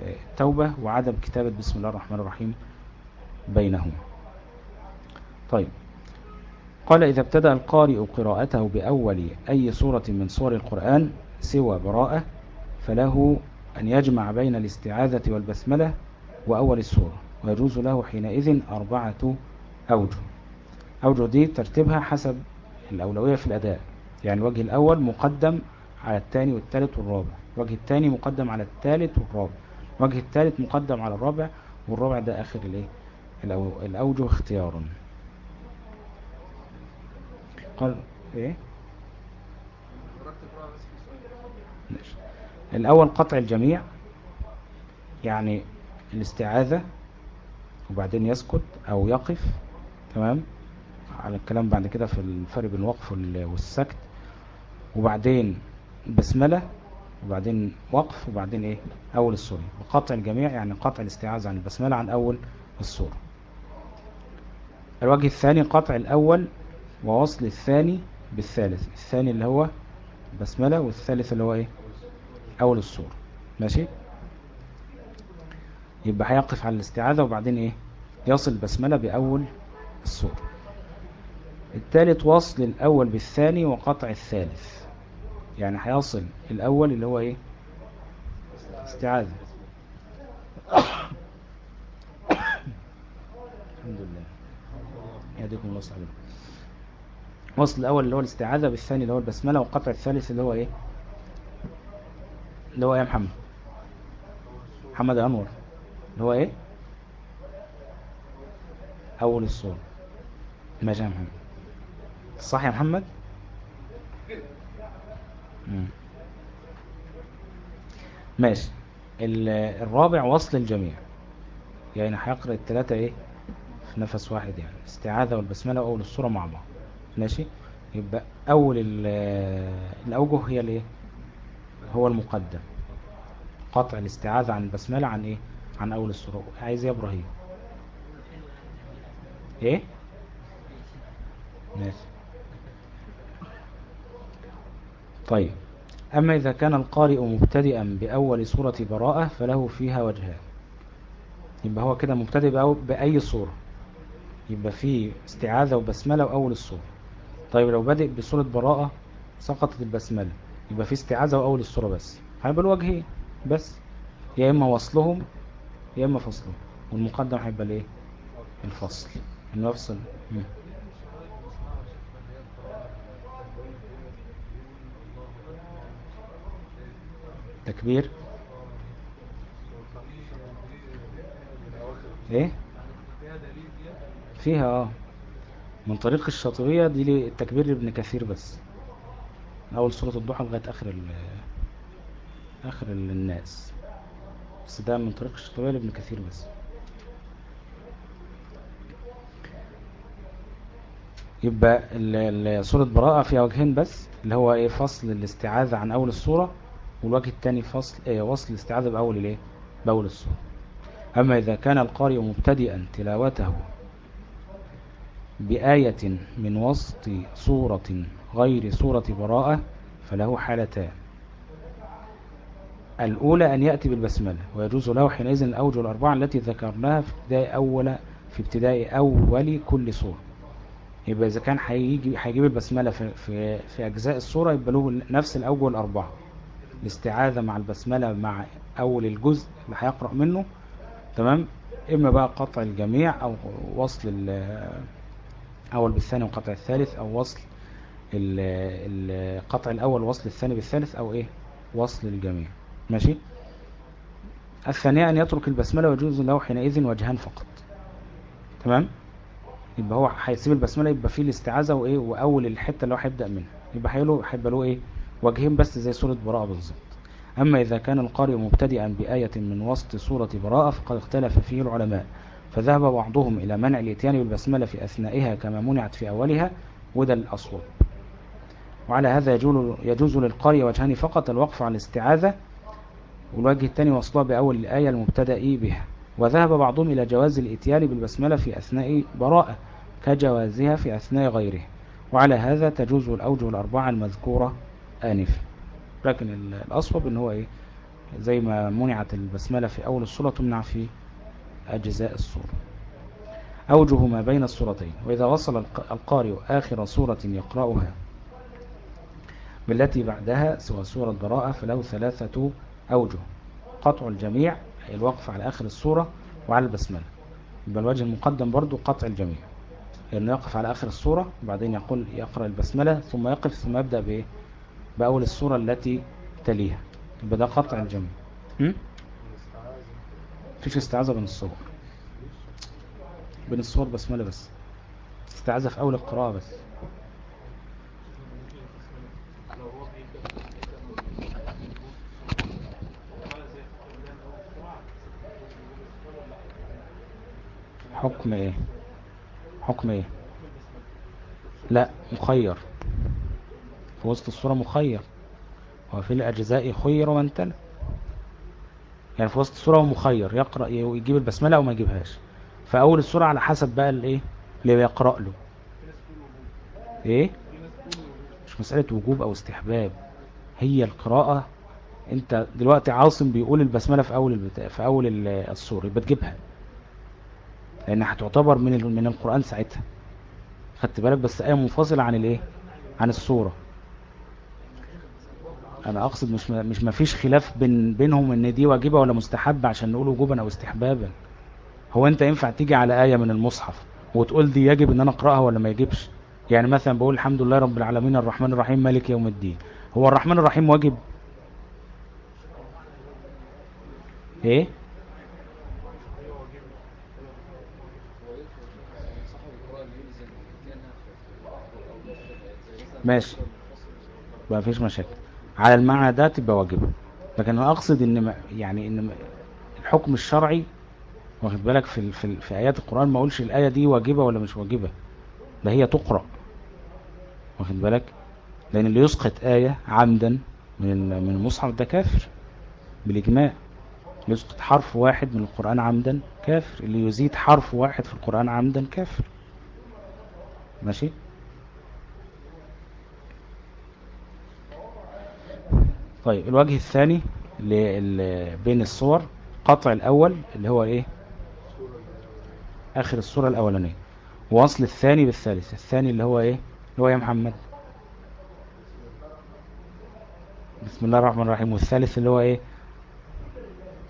A: التوبة وعدم كتابة بسم الله الرحمن الرحيم بينهم طيب قال إذا ابتدأ القارئ قراءته بأول أي سورة من سور القرآن سوى براءة فله أن يجمع بين الاستعاذة والبسملة وأول السورة ويجوز له حينئذ أربعة أوجه. أوجه دي ترتيبها حسب الأولوية في الأداء يعني الوجه الأول مقدم على الثاني والثالث والرابع الوجه الثاني مقدم على الثالث والرابع الوجه الثالث مقدم على الرابع والرابع ده آخر الإيه؟ الأوجه اختيارا قال إيه؟ الأول قطع الجميع يعني الاستعاذة وبعدين يسكت أو يقف تمام؟ على الكلام بعد كده في الفرق بين الوقف والسكت. وبعدين بسملة وبعدين وقف وبعدين إيه؟ أول السورة. وقطع الجميع يعني قطع الاستعاذة عن البسملة عن أول السورة. الوجه الثاني قطع الأول ووصل الثاني بالثالث الثاني اللي هو بسملة والثالث اللي هو إيه؟ أول السورة ماشي؟ يبقى هيقف على الاستعاذة وبعدين إيه؟ يصل بسملة بأول السورة الثالث وصل الأول بالثاني وقطع الثالث. يعني هيصل الأول اللي هو إيه؟ استعاذة. الحمد لله. يهديكم الله صحيح وصل الأول اللي هو الاستعاذة بالثاني اللي هو البسملة وقطع الثالث اللي هو إيه؟ اللي هو إيه يا محمد؟ محمد أنور. اللي هو إيه؟ أول الصورة ماشي يا محمد. صح يا محمد؟ مم. ماشي. الرابع وصل الجميع. يعني هيقرأ الثلاثة إيه؟ في نفس واحد يعني. استعاذة والبسملة وأول الصورة مع بعض. ماشي؟ يبقى أول الأوجه هي الإيه؟ هو المقدم. قطع الاستعاذة عن البسملة عن إيه؟ عن أول الصورة عايز يا إبراهيم. إيه؟ ماشي. طيب. أما إذا كان القارئ مبتدئا بأول سورة براءة فله فيها وجهان. يبقى هو كده مبتدئ بأي سورة؟ يبقى فيه استعاذة وبسملة وأول السورة. طيب لو بدأ بسورة براءة سقطت البسملة يبقى فيه استعاذة وأول السورة بس. هيبقى الوجهين بس. يا إما وصلهم يا إما فصلهم. والمقدم هيبقى الإيه؟ الفصل. مم. تكبير. إيه؟ فيها آه. من طريق الشاطبية دي التكبير لابن كثير بس. أول سورة الضحى لغاية آخر ال آخر الناس. بس ده من طريق الشاطبية لابن كثير بس. يبقى سورة براءة فيها وجهين بس اللي هو إيه فصل الاستعاذة عن أول السورة والوجه الثاني فصل إيه وصل الاستعاذة بأول الإيه؟ بأول السورة. أما إذا كان القارئ مبتدئا تلاوته بآية من وسط سورة غير سورة براءة فله حالتان. الأولى أن يأتي بالبسملة ويجوز له حينئذ الأوجه الأربعة التي ذكرناها في ابتداء أول في ابتداء أول كل سورة. يبقى إذا كان هيجي هيجيب البسملة في, في, في أجزاء السورة يبقى له نفس الأوجه الأربعة الاستعاذة مع البسملة مع أول الجزء اللي هيقرأ منه تمام؟ إما بقى قطع الجميع أو وصل أول بالثاني وقطع الثالث أو وصل القطع الأول وصل الثاني بالثالث أو إيه؟ وصل الجميع ماشي؟ الثانية أن يترك البسملة ويجوز له حينئذ وجهان فقط. تمام؟ يبقى هو هيسيب البسملة يبقى فيه الاستعاذة وإيه؟ وأول الحتة اللي هو هيبدأ منها. يبقى هيبقى له إيه؟ وجهين بس زي سورة براءة بالظبط. أما إذا كان القارئ مبتدئا بآية من وسط سورة براءة فقد اختلف فيه العلماء. فذهب بعضهم إلى منع الإتيان بالبسملة في أثنائها كما منعت في أولها وده الأصوب وعلى هذا يجوز للقارئ وجهان فقط الوقف على الاستعاذة والوجه الثاني وصلها بأول الآية المبتدأ بها. وذهب بعضهم إلى جواز الإتيان بالبسملة في أثناء براءة كجوازها في أثناء غيره وعلى هذا تجوز الأوجه الأربعة المذكورة آنفا. لكن الأصوب إن هو إيه؟ زي ما منعت البسملة في أول الصورة تمنع في أجزاء الصورة أوجه ما بين الصورتين. وإذا وصل القارئ آخر صورة يقرأها بالتي بعدها سوى سورة براءة فله ثلاثة أوجه. قطع الجميع أي الوقف على آخر الصورة وعلى البسملة. يبقى الوجه المقدم برضو قطع الجميع. لأنه يقف على آخر الصورة وبعدين يقول يقرأ البسملة ثم يقف ثم يبدأ بإيه؟ بأول الصورة التي تليها. يبقى ده قطع الجميع. فيش استعاذة بين الصور. بين الصور بسملة بس؟ استعاذة في أول القراءة بس. حكم إيه؟ حكم إيه؟ لا مخير. في وسط الصورة مخير. وفي الأجزاء خير من تلا يعني في وسط الصورة هو مخير يقرأ يجيب البسملة أو ما يجيبهاش فأول الصورة على حسب بقى الايه اللي بيقرأ له. إيه؟ مش مسألة وجوب أو استحباب. هي القراءة. أنت دلوقتي عاصم بيقول البسملة في أول البتاع في أول الصورة يبقى تجيبها. لأنها هتعتبر من من القرآن ساعتها. خدت بالك؟ بس آية منفصلة عن الايه عن الصورة. أنا أقصد مش مش ما فيش خلاف بين بينهم إن دي واجبة ولا مستحبة عشان نقول وجوبا أو استحبابا. هو أنت ينفع تيجي على آية من المصحف وتقول دي يجب إن أنا أقرأها ولا ما يجبش؟ يعني مثلا بقول الحمد لله رب العالمين الرحمن الرحيم مالك يوم الدين. هو الرحمن الرحيم واجب؟ إيه؟ ماشي. ما فيش مشاكل. على المعنى ده تبقى واجبة. لكن أنا أقصد إن يعني إن الحكم الشرعي واخد بالك في في في آيات القرآن ما أقولش الآية دي واجبة ولا مش واجبة. ده هي تقرأ. واخد بالك؟ لأن اللي يسقط آية عمدا من من المصحف ده كافر. بالإجماع. اللي يسقط حرف واحد من القرآن عمدا كافر. اللي يزيد حرف واحد في القرآن عمدا كافر. ماشي؟ طيب الوجه الثاني بين الصور قطع الأول اللي هو إيه؟ آخر الصورة الأولانية. ووصل الثاني بالثالث الثاني اللي هو إيه؟ اللي هو يا محمد. بسم الله الرحمن الرحيم. والثالث اللي هو إيه؟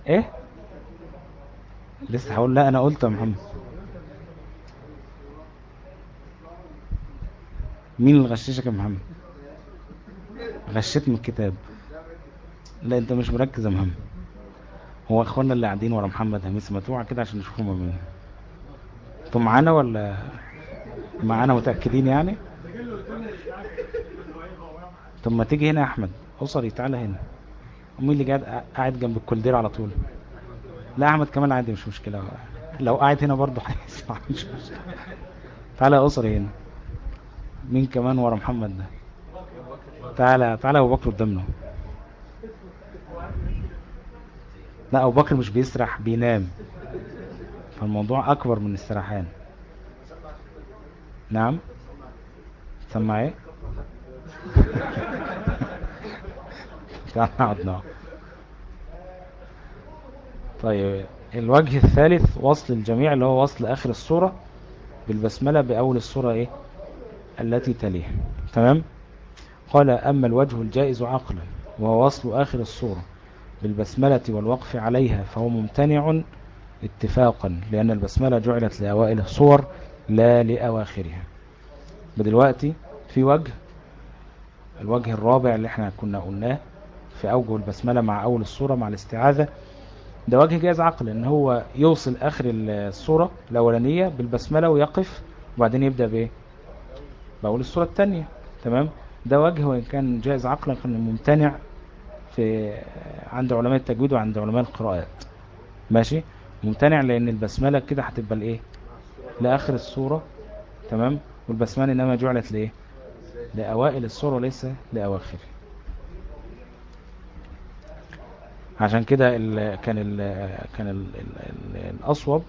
A: إيه؟ لسه هقول لا أنا قلت يا محمد. مين اللي غششك يا محمد؟ غشيت من الكتاب. لا انت مش مركز يا محمد هو اخوانا اللي قاعدين ورا محمد هميس متوعة كده عشان نشوفهم مين أنتوا معانا ولا معانا متأكدين يعني؟ طب ما تيجي هنا يا أحمد. أسري تعالى هنا. ومين اللي قاعد قاعد جنب الكولدير على طول. لا أحمد كمان عادي مش مشكلة. لو قاعد هنا برضه هيسمع مش مشكلة. تعالى يا أسري هنا. مين كمان ورا محمد ده؟ تعالى تعالى أبو بكر قدامنا. لا أبو بكر مش بيسرح بينام. فالموضوع أكبر من السرحان. نعم؟ سمع إيه طيب الوجه الثالث وصل الجميع اللي هو وصل آخر الصورة بالبسملة بأول الصورة إيه؟ التي تليها تمام؟ قال أما الوجه الجائز عقلا وهو وصل آخر الصورة. بالبسملة والوقف عليها فهو ممتنع اتفاقا لأن البسملة جعلت لأوائل الصور لا لأواخرها. بدلوقتي في وجه الوجه الرابع اللي إحنا كنا قلناه في أوجه البسملة مع أول الصورة مع الاستعاذة ده وجه جاز عقل إن هو يوصل آخر الصورة الأولانية بالبسملة ويقف وبعدين يبدأ بإيه؟ بقول الصورة التانية تمام؟ ده وجه وإن كان جائز عقلا كان ممتنع في عند علماء التجويد وعند علماء القراءات. ماشي؟ ممتنع لأن البسملة كده هتبقى لإيه؟ لآخر الصورة. تمام؟ والبسملة إنما جعلت لإيه؟ لأوائل الصورة وليس لأواخر عشان كده كان ال كان ال ال الأصوب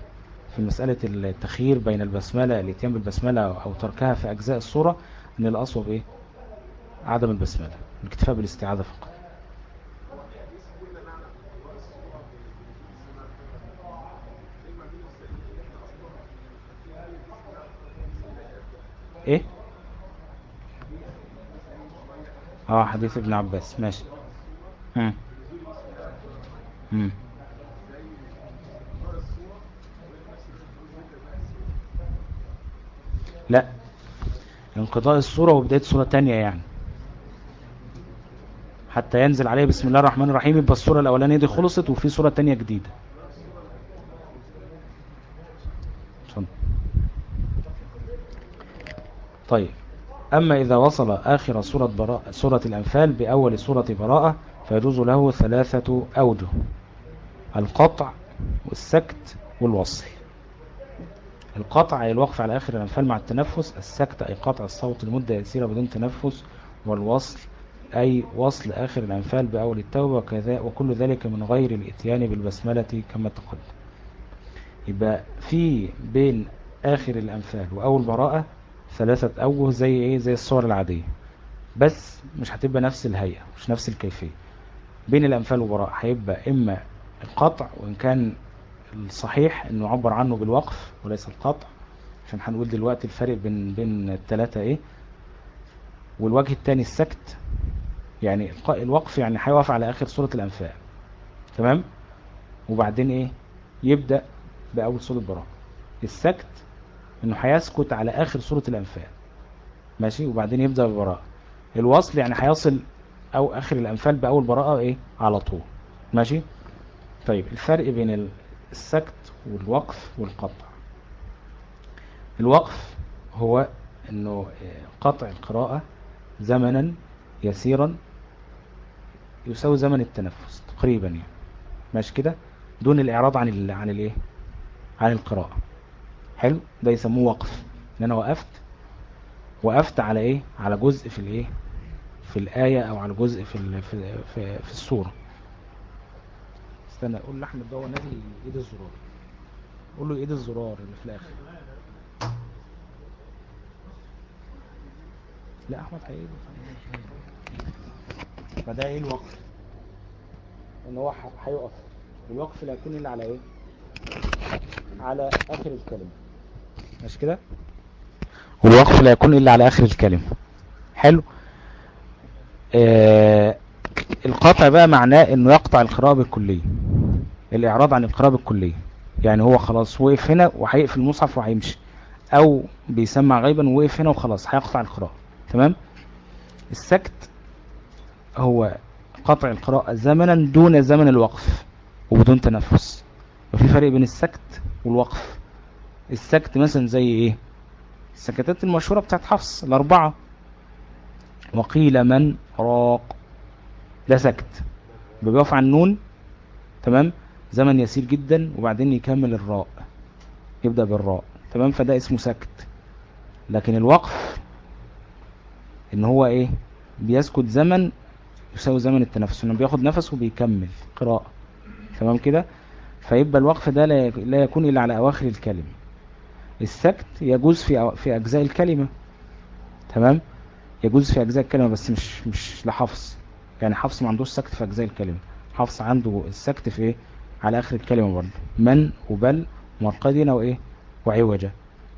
A: في مسألة التخيير بين البسملة الاتيان بالبسملة أو تركها في أجزاء الصورة أن الأصوب إيه؟ عدم البسملة الاكتفاء بالاستعاذة فقط. إيه؟ آه حديث ابن عباس. ماشي. هم. هم. لا. انقضاء الصورة وبداية صورة تانية يعني. حتى ينزل عليه بسم الله الرحمن الرحيم يبقى الصورة الأولانية دي خلصت وفي صورة تانية جديدة. طيب. أما إذا وصل آخر سورة, براء سورة الأنفال بأول سورة براءة فيجوز له ثلاثة أوجه القطع والسكت والوصل. القطع أي الوقف على آخر الأنفال مع التنفس السكت أي قطع الصوت لمدة يسيرة بدون تنفس والوصل أي وصل آخر الأنفال بأول التوبة وكذا وكل ذلك من غير الإتيان بالبسملة كما تقدم. يبقى في بين آخر الأنفال وأول براءة ثلاثة أوجه زي إيه؟ زي الصور العادية. بس مش هتبقى نفس الهيئة مش نفس الكيفية. بين الأنفال وبراء هيبقى إما القطع وإن كان الصحيح إنه عبر عنه بالوقف وليس القطع عشان هنقول دلوقتي الفرق بين بين الثلاثة إيه؟ والوجه الثاني السكت. يعني الوقف يعني هيوقف على آخر سورة الأنفال. تمام؟ وبعدين إيه؟ يبدأ بأول سورة براء السكت إنه هيسكت على آخر سورة الأنفال. ماشي؟ وبعدين يبدأ ببراءة الوصل يعني هيصل أو آخر الأنفال بأول براءة إيه؟ على طول. ماشي؟ طيب الفرق بين السكت والوقف والقطع. الوقف هو إنه قطع القراءة زمنا يسيرا يساوي زمن التنفس تقريبا يعني. ماشي كده؟ دون الإعراض عن ال عن الإيه؟ عن القراءة. حلو. ده يسموه وقف. إن أنا وقفت وقفت على إيه؟ على جزء في الإيه؟ في الآية أو على جزء في في في, في السورة. استنى قول لأحمد ده هو نادي إيد الزرار. قول له إيد الزرار اللي في الآخر. لا أحمد هيقول. فده إيه الوقف؟ إن هو هيقف. الوقف لا يكون الا على إيه؟ على آخر الكلمة. ماشي كده؟ والوقف لا يكون إلا على آخر الكلمة. حلو. آه القطع بقى معناه إنه يقطع القراءة بالكلية الإعراض عن القراءة بالكلية يعني هو خلاص وقف هنا وهيقفل المصحف وهيمشي. أو بيسمع غيبا ووقف هنا وخلاص هيقطع القراءة تمام؟ السكت هو قطع القراءة زمنا دون زمن الوقف وبدون تنفس. وفي فرق بين السكت والوقف. السكت مثلا زي إيه؟ السكتات المشهورة بتاعت حفص الأربعة. وقيل من راق. ده سكت. بيقف على النون. تمام؟ زمن يسير جدا وبعدين يكمل الراء. يبدأ بالراء. تمام؟ فده اسمه سكت. لكن الوقف إن هو إيه؟ بيسكت زمن يساوي زمن التنفس. إنه بياخد نفس وبيكمل. قراءة. تمام كده؟ فيبقى الوقف ده لا يكون إلا على أواخر الكلمة السكت يجوز في في أجزاء الكلمة. تمام؟ يجوز في أجزاء الكلمة بس مش مش لحفص يعني حفص ما عندوش سكت في أجزاء الكلمة. حفص عنده السكت في إيه؟ على آخر الكلمة برضه. من وبل ومرقدنا وايه وعوجة.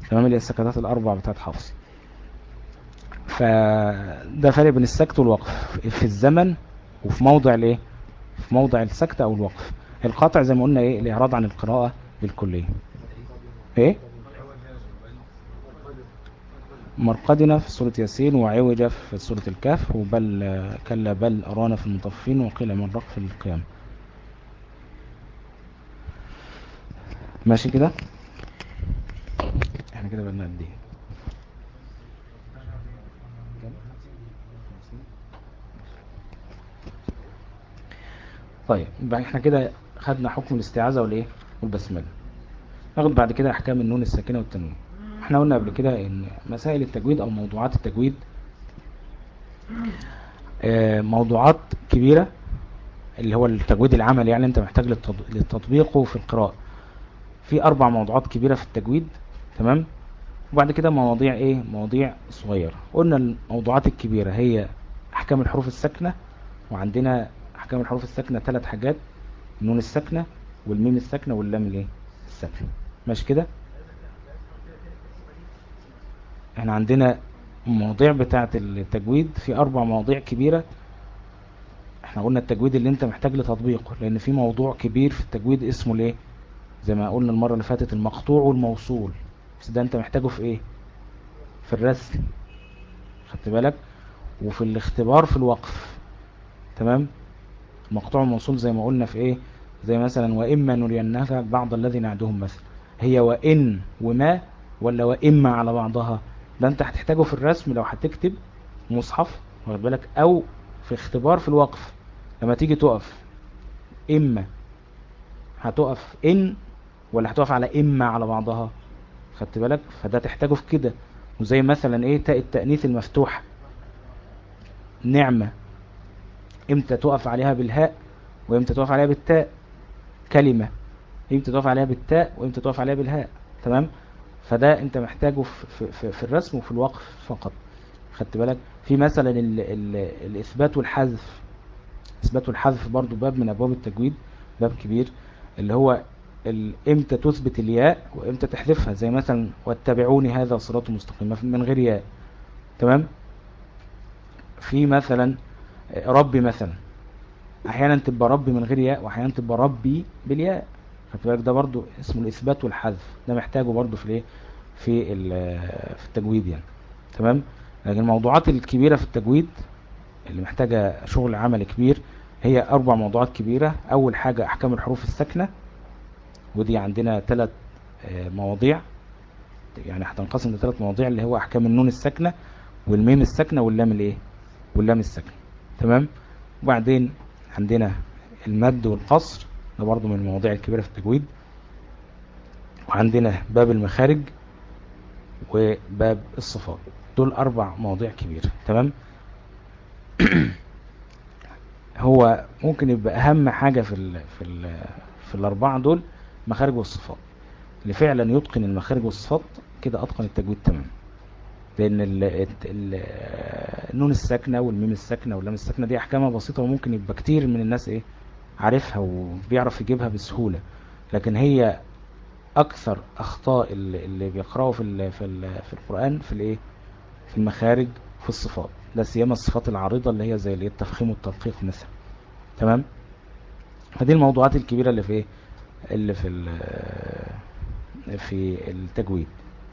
A: تمام؟ اللي السكتات الأربع بتاعت حفص فده فرق بين السكت والوقف. في الزمن وفي موضع الإيه؟ في موضع السكت أو الوقف. القطع زي ما قلنا إيه؟ الإعراض عن القراءة بالكلية. إيه؟ مرقدنا في سورة ياسين وعوج في سورة الكهف وبل كلا بل أرانا في المطفين وقيل من رق في القيامة. ماشي كده؟ إحنا كده بقى قد إيه؟ طيب إحنا كده خدنا حكم الاستعاذة والإيه؟ والبسملة. ناخد بعد كده أحكام النون الساكنة والتنوين. إحنا قلنا قبل كده ان مسائل التجويد أو موضوعات التجويد آه، موضوعات كبيرة اللي هو التجويد العملي يعني انت محتاج للتطبيق في القراءة. في أربع موضوعات كبيرة في التجويد تمام؟ وبعد كده مواضيع إيه؟ مواضيع صغيرة. قلنا الموضوعات الكبيرة هي أحكام الحروف الساكنة وعندنا أحكام الحروف الساكنة ثلاث حاجات النون الساكنة والميم الساكنة واللام الايه؟ الساكنة. ماشي كده؟ إحنا عندنا المواضيع بتاعة التجويد في أربع مواضيع كبيرة. إحنا قلنا التجويد اللي انت محتاج لتطبيقه لأن في موضوع كبير في التجويد اسمه الايه؟ زي ما قلنا المرة اللي فاتت المقطوع والموصول. بس ده انت محتاجه في إيه؟ في الرسم. خدت بالك؟ وفي الاختبار في الوقف. تمام؟ المقطوع والموصول زي ما قلنا في إيه؟ زي مثلا وإما نرينك بعض الذي نعدهم مثلا. هي وإن وما ولا وإما على بعضها؟ ده انت هتحتاجه في الرسم لو هتكتب مصحف واخد بالك؟ أو في اختبار في الوقف. لما تيجي تقف إما هتقف إن ولا هتقف على إما على بعضها خدت بالك؟ فده تحتاجه في كده. وزي مثلا إيه؟ تاء التأنيث المفتوحة. نعمة. إمتى تقف عليها بالهاء وإمتى تقف عليها بالتاء؟ كلمة. إمتى تقف عليها بالتاء وإمتى تقف عليها بالهاء. تمام؟ فده انت محتاجه في, في, في الرسم وفي الوقف فقط. خدت بالك؟ في مثلا ال ال الاثبات والحذف. إثبات والحذف برضو باب من أبواب التجويد باب كبير اللي هو إمتى تثبت الياء وإمتى تحذفها زي مثلا واتبعوني هذا صراط مستقيم من غير ياء. تمام؟ في مثلا ربي مثلا. أحيانا تبقى ربي من غير ياء واحيانا تبقى ربي بالياء. خدت بالك؟ ده برضو اسمه الإثبات والحذف. ده محتاجه برضو في الإيه؟ في في التجويد يعني. تمام؟ لكن الموضوعات الكبيرة في التجويد اللي محتاجة شغل عمل كبير هي أربع موضوعات كبيرة. أول حاجة أحكام الحروف الساكنة. ودي عندنا ثلاث مواضيع. يعني هتنقسم لثلاث مواضيع اللي هو أحكام النون الساكنة والميم الساكنة واللام الإيه؟ واللام الساكنة. تمام؟ وبعدين عندنا المد والقصر. ده برضو من المواضيع الكبيرة في التجويد. وعندنا باب المخارج وباب الصفات دول أربع مواضيع كبيرة. تمام؟ هو ممكن يبقى أهم حاجة في ال في ال في الأربعة دول مخارج والصفات اللي فعلا يتقن المخارج والصفات كده أتقن التجويد تمام. لأن ال ال النون الساكنة والميم الساكنة واللام الساكنة دي أحكامها بسيطة وممكن يبقى كتير من الناس إيه؟ عارفها وبيعرف يجيبها بسهولة. لكن هي أكثر أخطاء اللي, بيقرأوا في ال في ال في القرآن في الإيه؟ في المخارج في الصفات. لا سيما الصفات العارضة اللي هي زي التفخيم والتدقيق مثلا. تمام؟ فدي الموضوعات الكبيرة اللي في إيه؟ اللي في في التجويد.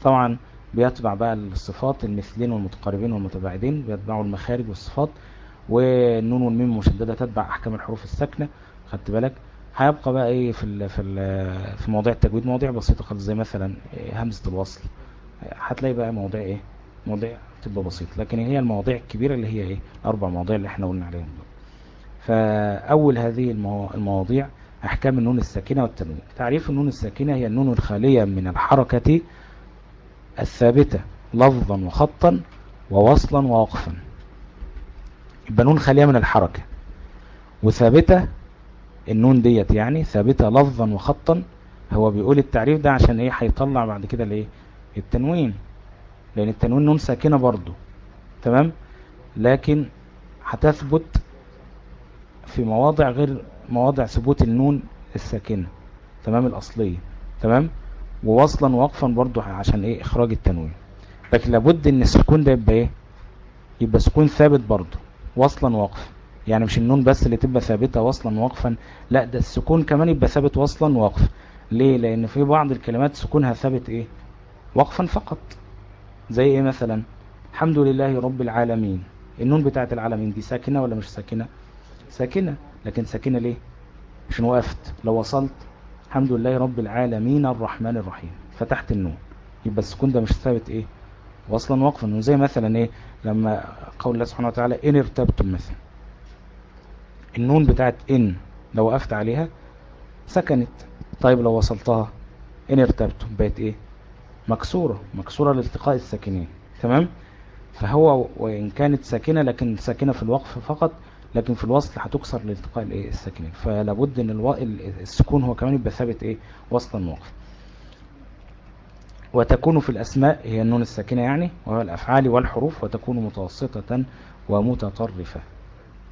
A: طبعا بيتبع بقى الصفات المثلين والمتقاربين والمتباعدين بيتبعوا المخارج والصفات والنون والميم المشددة تتبع أحكام الحروف الساكنة خدت بالك. هيبقى بقى إيه في ال في ال في مواضيع التجويد مواضيع بسيطة خالص زي مثلا همزة الوصل. هتلاقي بقى مواضيع إيه؟ مواضيع تبقى بسيطة. لكن هي المواضيع الكبيرة اللي هي إيه؟ الاربع مواضيع اللي إحنا قلنا عليهم دول. فأول هذه المواضيع أحكام النون الساكنة والتنوين. تعريف النون الساكنة هي النون الخالية من الحركة الثابتة لفظا وخطا ووصلا ووقفا. يبقى نون خالية من الحركة. وثابتة النون ديت يعني ثابتة لفظا وخطا هو بيقول التعريف ده عشان إيه؟ هيطلع بعد كده الايه التنوين لأن التنوين نون ساكنة برضو تمام؟ لكن هتثبت في مواضع غير مواضع ثبوت النون الساكنة تمام؟ الأصلية تمام؟ ووصلا ووقفا برضو عشان إيه؟ إخراج التنوين. لكن لابد إن السكون ده يبقى إيه؟ يبقى سكون ثابت برضو وصلا ووقفا. يعني مش النون بس اللي تبقى ثابتة وصلا ووقفا لا ده السكون كمان يبقى ثابت وصلا ووقفا ليه؟ لأن في بعض الكلمات سكونها ثابت إيه؟ وقفا فقط. زي إيه مثلا؟ الحمد لله رب العالمين. النون بتاعت العالمين دي ساكنة ولا مش ساكنة؟ ساكنة. لكن ساكنة ليه؟ عشان وقفت. لو وصلت الحمد لله رب العالمين الرحمن الرحيم. فتحت النون. يبقى السكون ده مش ثابت إيه؟ واصلا وقفا زي مثلا إيه؟ لما قول الله سبحانه وتعالى إن ارتبتم مثلا. النون بتاعت إن لو وقفت عليها سكنت. طيب لو وصلتها إن ارتبتم بقت إيه؟ مكسورة مكسورة لالتقاء الساكنين. تمام؟ فهو وإن كانت ساكنة لكن ساكنة في الوقف فقط لكن في الوصل هتكسر لالتقاء الإيه؟ الساكنين. فلا بد إن ألو... السكون هو كمان يبقى ثابت إيه؟ وصلا وقف وتكون في الأسماء هي النون الساكنة يعني وهو الأفعال والحروف وتكون متوسطة ومتطرفة.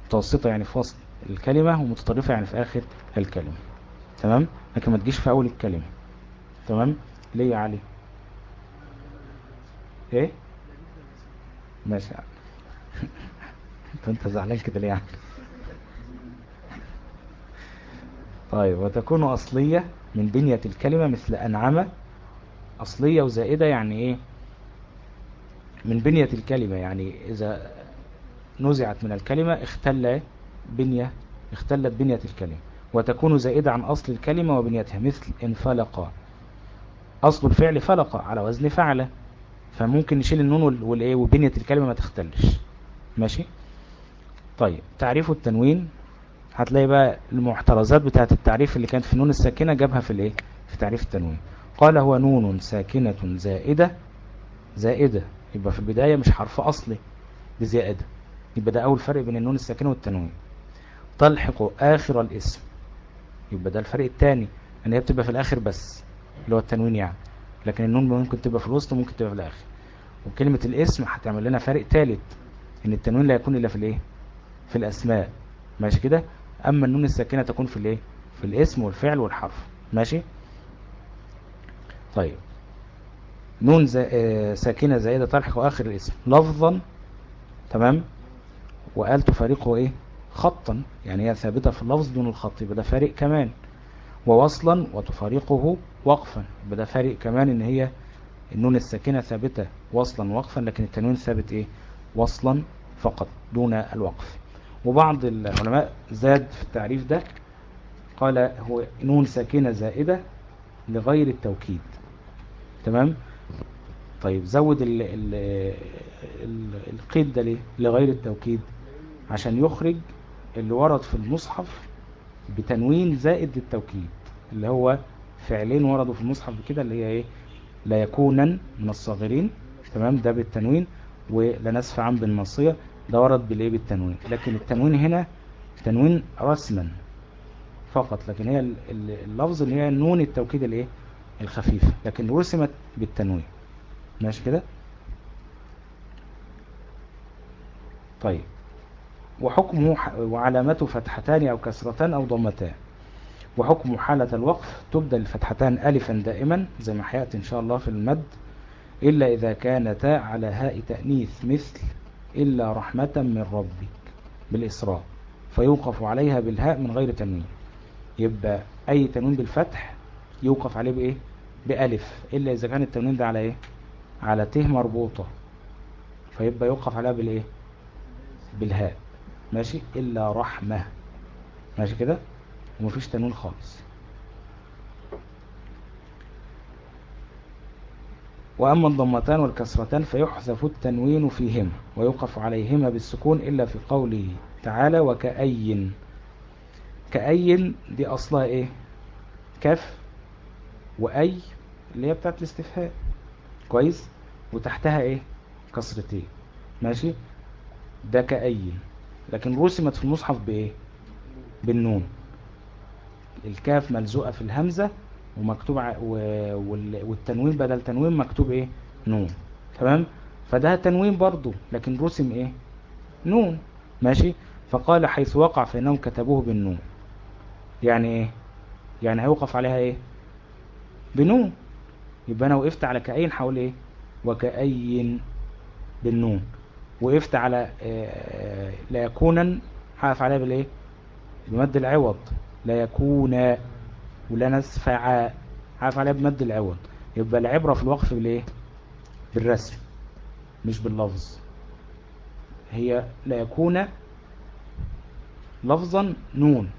A: متوسطة يعني في وسط الكلمة ومتطرفة يعني في آخر الكلمة. تمام؟ لكن ما تجيش في أول الكلمة. تمام؟ ليه يا علي. إيه؟ ماشي انت أنت زعلان كده ليه يعني طيب وتكون أصلية من بنية الكلمة مثل أنعمة أصلية وزائدة يعني إيه؟ من بنية الكلمة يعني إذا نزعت من الكلمة اختل بنية اختلت بنية الكلمة. وتكون زائدة عن أصل الكلمة وبنيتها مثل انفلق أصل الفعل فلق على وزن فعل فممكن نشيل النون والإيه وبنية الكلمة ما تختلش. ماشي؟ طيب تعريف التنوين. هتلاقي بقى المحترزات بتاعت التعريف اللي كانت في النون الساكنة جابها في الإيه؟ في تعريف التنوين. قال هو نون ساكنة زائدة. زائدة. يبقى في البداية مش حرف أصلي دي زائدة. يبقى ده أول فرق بين النون الساكنة والتنوين. تلحق آخر الاسم. يبقى ده الفرق الثاني إن هي بتبقى في الآخر بس اللي هو التنوين يعني. لكن النون ممكن تبقى في الوسط وممكن تبقى في الآخر. وكلمة الاسم هتعمل لنا فرق ثالث إن التنوين لا يكون إلا في الإيه؟ في الأسماء. ماشي كده؟ أما النون الساكنة تكون في الإيه؟ في الاسم والفعل والحرف. ماشي؟ طيب. نون آه، ساكنة زائدة تلحق آخر الاسم. لفظا تمام؟ وقال تفارقه إيه؟ خطا يعني هي ثابتة في اللفظ دون الخط يبقى ده فارق كمان. ووصلا وتفارقه وقفا يبقى ده فارق كمان إن هي النون الساكنة ثابتة وصلا وقفا لكن التنوين ثابت إيه؟ وصلا فقط دون الوقف. وبعض العلماء زاد في التعريف ده قال هو نون ساكنة زائدة لغير التوكيد. تمام؟ طيب زود ال ال ال القيد ده ليه؟ لغير التوكيد عشان يخرج اللي ورد في المصحف بتنوين زائد للتوكيد اللي هو فعلين وردوا في المصحف بكده اللي هي إيه؟ لا يكونا من الصاغرين. تمام؟ ده بالتنوين. ولا نسف عن بالنصية ده ورد بالإيه؟ بالتنوين. لكن التنوين هنا تنوين رسما فقط لكن هي اللفظ اللي هي نون التوكيد الإيه؟ الخفيفة لكن رسمت بالتنوين. ماشي كده؟ طيب. وحكمه وعلامته فتحتان أو كسرتان أو ضمتان. وحكم حالة الوقف تبدأ الفتحتان ألفا دائما زي ما حيأت إن شاء الله في المد. إلا إذا كانتا على هاء تأنيث مثل إلا رحمة من ربك بالإسراء فيوقف عليها بالهاء من غير تنوين. يبقى أي تنوين بالفتح يوقف عليه بإيه؟ بألف. إلا إذا كان التنوين ده على إيه؟ على ته مربوطة فيبقى يوقف عليها بالإيه؟ بالهاء. ماشي إلا رحمة. ماشي كده؟ ومفيش تنوين خالص. وأما الضمتان والكسرتان فيحذف التنوين فيهما ويوقف عليهما بالسكون إلا في قوله تعالى وكأي كأي دي أصلها إيه؟ كف وأي اللي هي بتاعت الاستفهاء. كويس؟ وتحتها إيه؟ كسرتين. ماشي؟ ده كأي لكن رسمت في المصحف بإيه؟ بالنون. الكاف ملزوقة في الهمزة ومكتوب ع... والتنوين بدل تنوين مكتوب إيه؟ نون. تمام؟ فده تنوين برضو لكن رسم إيه؟ نون. ماشي؟ فقال حيث وقع فإنهم كتبوه بالنون. يعني إيه؟ يعني هيوقف عليها إيه؟ بنون. يبقى أنا وقفت على كأين حول إيه؟ وكأين بالنون. وقفت على آه لا يكونا حقف عليها بالإيه؟ بمد العوض. لا يكون ولا نسفع حقف عليها بمد العوض. يبقى العبرة في الوقف بالإيه؟ بالرسم مش باللفظ. هي لا يكون لفظا نون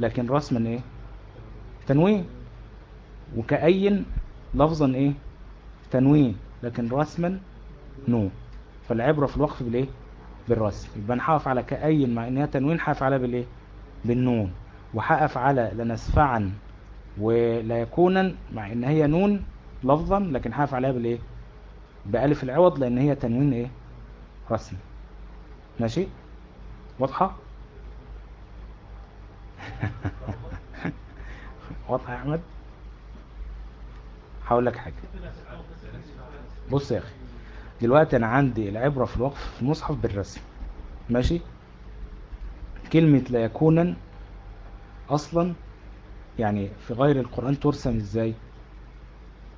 A: لكن رسما إيه؟ تنوين. وكأين لفظا إيه؟ تنوين لكن رسما نون. فالعبرة في الوقف بالإيه؟ بالرسم يبقى نحاف على كأين مع انها تنوين حاف عليها بالإيه؟ بالنون. وحقف على لنسفعا ولا يكونا مع إن هي نون لفظا لكن حقف عليها بالإيه؟ بألف العوض لأن هي تنوين إيه؟ رسمي ماشي؟ واضحة؟ واضحة يا أحمد؟ هقول لك حاجة. بص يا أخي دلوقتي أنا عندي العبرة في الوقف في المصحف بالرسم. ماشي؟ كلمة لا يكونا أصلا يعني في غير القرآن ترسم إزاي؟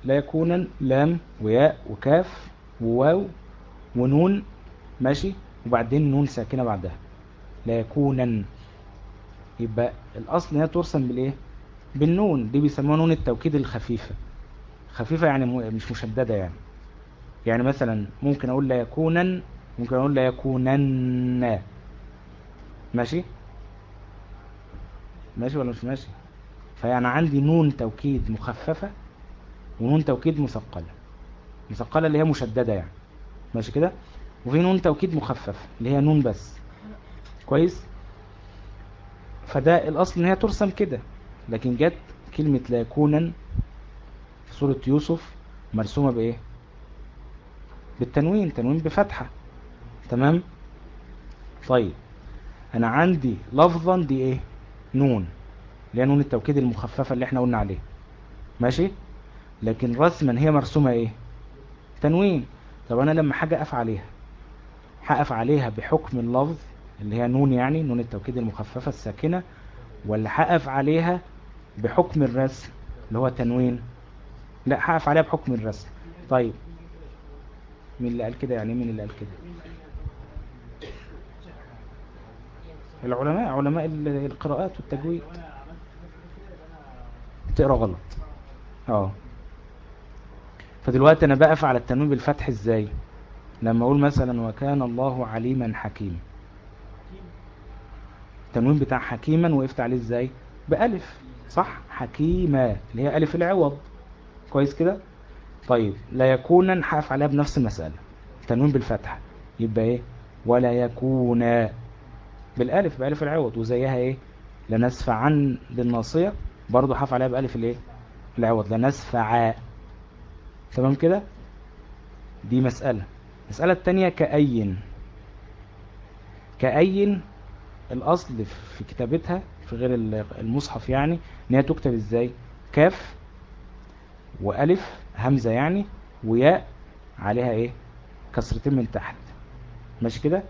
A: لا يكونا لام وياء وكاف وواو ونون ماشي؟ وبعدين نون ساكنة بعدها. لا يكونا يبقى الأصل هي ترسم بالإيه؟ بالنون. دي بيسموها نون التوكيد الخفيفة. خفيفة يعني مش مشددة يعني. يعني مثلا ممكن أقول لا يكونا ممكن أقول لا يكونن. ماشي؟ ماشي ولا مش ماشي؟ فيعني عندي نون توكيد مخففة ونون توكيد مثقلة. مثقلة اللي هي مشددة يعني. ماشي كده؟ وفي نون توكيد مخففة اللي هي نون بس. كويس؟ فده الأصل إن هي ترسم كده. لكن جت كلمة لا يكونا في سورة يوسف مرسومة بإيه؟ بالتنوين تنوين بفتحة. تمام؟ طيب أنا عندي لفظا دي إيه؟ نون اللي هي نون التوكيد المخففة اللي إحنا قلنا عليه ماشي؟ لكن رسما هي مرسومة إيه؟ تنوين. طب أنا لما حاجة أقف عليها هقف عليها بحكم اللفظ اللي هي نون يعني نون التوكيد المخففة الساكنة ولا هقف عليها بحكم الرسم اللي هو تنوين؟ لا هقف عليها بحكم الرسم. طيب مين اللي قال كده يعني مين اللي قال كده؟ العلماء علماء القراءات والتجويد. تقرأ غلط. آه. فدلوقتي أنا بقف على التنوين بالفتح إزاي؟ لما أقول مثلا وكان الله عليما حكيما. التنوين بتاع حكيما وقفت عليه إزاي؟ بألف صح؟ حكيمة اللي هي ألف العوض. كويس كده؟ طيب لا يكونا حقف عليها بنفس المسألة تنوين بالفتحة. يبقى إيه؟ ولا يكون بالألف بألف العوض. وزيها إيه؟ لنسفعا بالناصية برضو حقف عليها بألف الإيه؟ العوض. لنسفع تمام كده؟ دي مسألة. المسألة التانية كأين؟ كأين الأصل في كتابتها في غير المصحف يعني إن هي تكتب إزاي؟ كاف وألف همزة يعني وياء عليها إيه؟ كسرتين من تحت. ماشي كده؟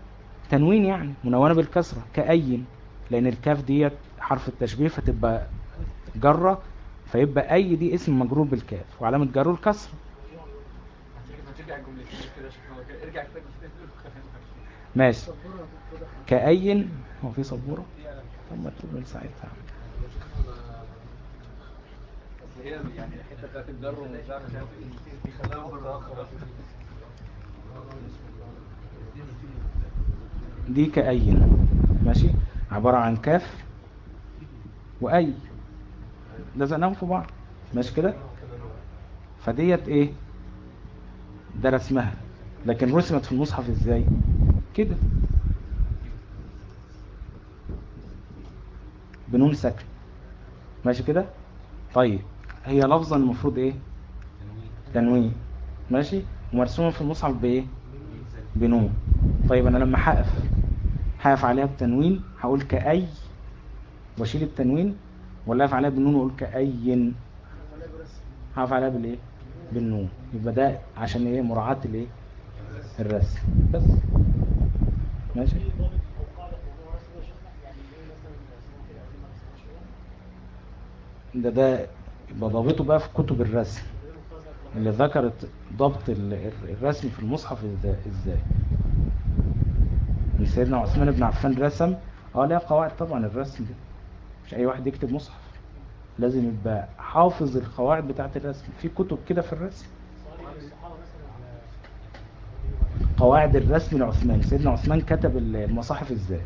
A: تنوين يعني منونة بالكسرة كأين؟ لأن الكاف ديت حرف التشبيه فتبقى جرة فيبقى أي دي اسم مجرور بالكاف. وعلامة جرور كسرة ماشي. كأين؟ هو في صبورة؟ طب ما تقول ساعتها يعني دي كأين. ماشي؟ عبارة عن كاف وأي. لزقناهم في بعض. ماشي كده؟ فديت إيه؟ ده رسمها. لكن رسمت في المصحف إزاي؟ كده. بنون سكن. ماشي كده؟ طيب. هي لفظا المفروض إيه؟ تنوين. ماشي؟ ومرسومه في المصحف بإيه؟ بنون. طيب أنا لما حقف حقف عليها بتنوين هقول كأي؟ واشيل التنوين. ولا اقف عليها بالنون وأقول كأين؟ هقف عليها بالإيه؟ بالنون. يبقى ده عشان إيه؟ مراعاة الإيه؟ الرسم. بس. ماشي؟ ده ده يبقى ضابطه بقى في كتب الرسم اللي ذكرت ضبط الرسم في المصحف إزاي سيدنا عثمان بن عفان رسم آه لا قواعد؟ طبعا الرسم دي مش أي واحد يكتب مصحف لازم يبقى حافظ القواعد بتاعت الرسم. في كتب كده في الرسم؟ قواعد الرسم لعثمان سيدنا عثمان كتب المصاحف إزاي؟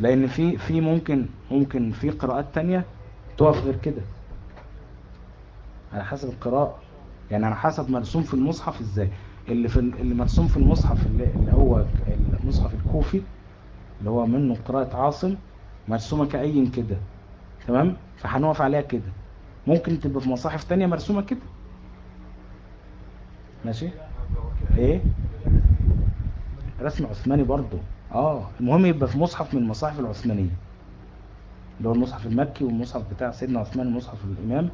A: لأن في في ممكن ممكن في قراءات تانية تقف غير كده. على حسب القراءة. يعني على حسب مرسوم في المصحف إزاي. اللي في اللي مرسوم في المصحف اللي, اللي هو المصحف الكوفي اللي هو منه قراءة عاصم مرسومة كأين كده. تمام؟ فهنقف عليها كده. ممكن تبقى في مصاحف تانية مرسومة كده. ماشي؟ إيه؟ رسم عثماني برضو آه. المهم يبقى في مصحف من المصاحف العثمانية. اللي هو المصحف المكي والمصحف بتاع سيدنا عثمان المصحف الإمام.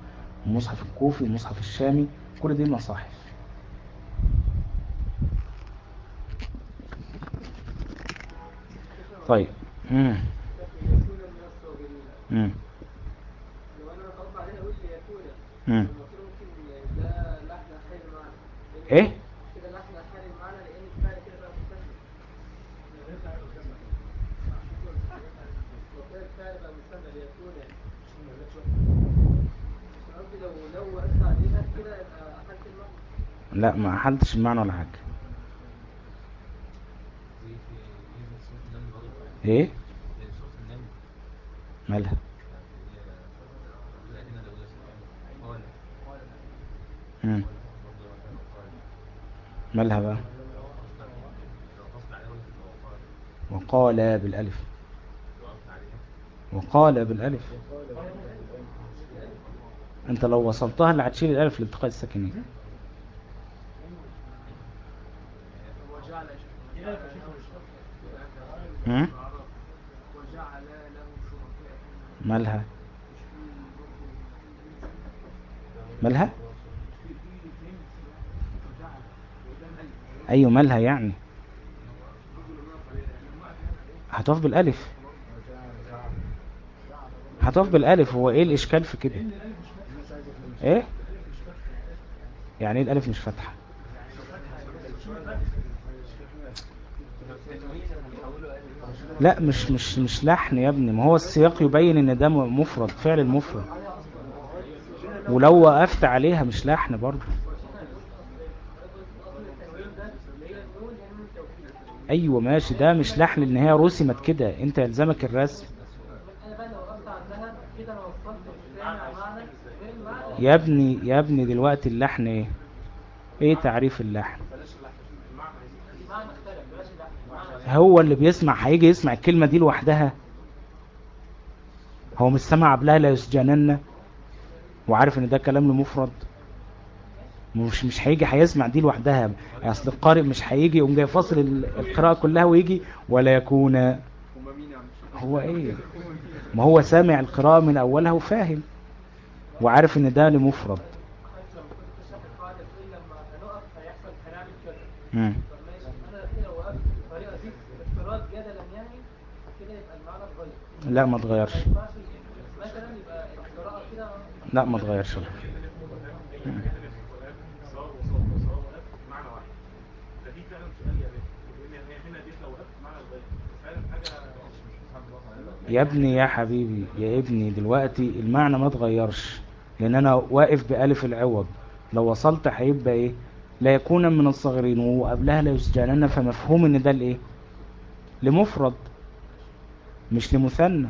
A: والمصحف الكوفي والمصحف الشامي كل دي مصاحف طيب. امم امم امم
B: حال المعنى
A: إيه
B: كده لحن حال المعنى لأن الفعل كده بقى مستمر وكده الفعل بقى مستمر يكون قصدي لو لو وقفت عليها كده يبقى حالة المعنى
A: لا ما حدش المعنى ولا حاجة. إيه؟ مالها. مالها بقى؟ وقال بالألف. وقال بالألف. أنت لو وصلتها اللي هتشيل الألف لالتقاء الساكنين مالها مالها أيوه مالها يعني. هتقف بالألف. هتقف بالألف. هو إيه الإشكال في كده؟ إيه؟ يعني إيه الألف مش فاتحة؟ لا مش مش مش لحن يا ابني. ما هو السياق يبين إن ده مفرد فعل المفرد. ولو وقفت عليها مش لحن برضه. أيوه ماشي. ده مش لحن إن هي رسمت كده. أنت يلزمك الرسم. يا ابني يا ابني دلوقتي اللحن إيه؟ إيه تعريف اللحن
B: المعنى اختلف بلاش اللحن المعنى
A: هو اللي بيسمع هيجي يسمع الكلمة دي لوحدها. هو مش سمع قبلها لا يسجنن. وعارف إن ده كلام لمفرد. مش مش هيجي هيسمع دي لوحدها. أصل القارئ مش هيجي يقوم جاي فاصل ال- القراءة كلها ويجي ولا يكون. هو إيه؟ ما هو سامع القراءة من أولها وفاهم. وعارف إن ده لمفرد.
B: حتى لما كنت بتشرح القاعدة بتقول لما هنقف هيحصل هنعمل كذا
A: مم.
B: طب ماشي أنا كده لو وقفت بالطريقة دي افتراض جدلا يعني كده يبقى المعنى اتغير
A: لا ما تغيرش. لا ما تغيرش
C: يا
A: ابني يا حبيبي يا ابني دلوقتي المعنى ما اتغيرش لأن أنا واقف بألف العوض. لو وصلت هيبقى إيه؟ لا يكون من الصغيرين وقبلها لا يسجنن فمفهوم إن ده الايه لمفرد. مش لمثنى.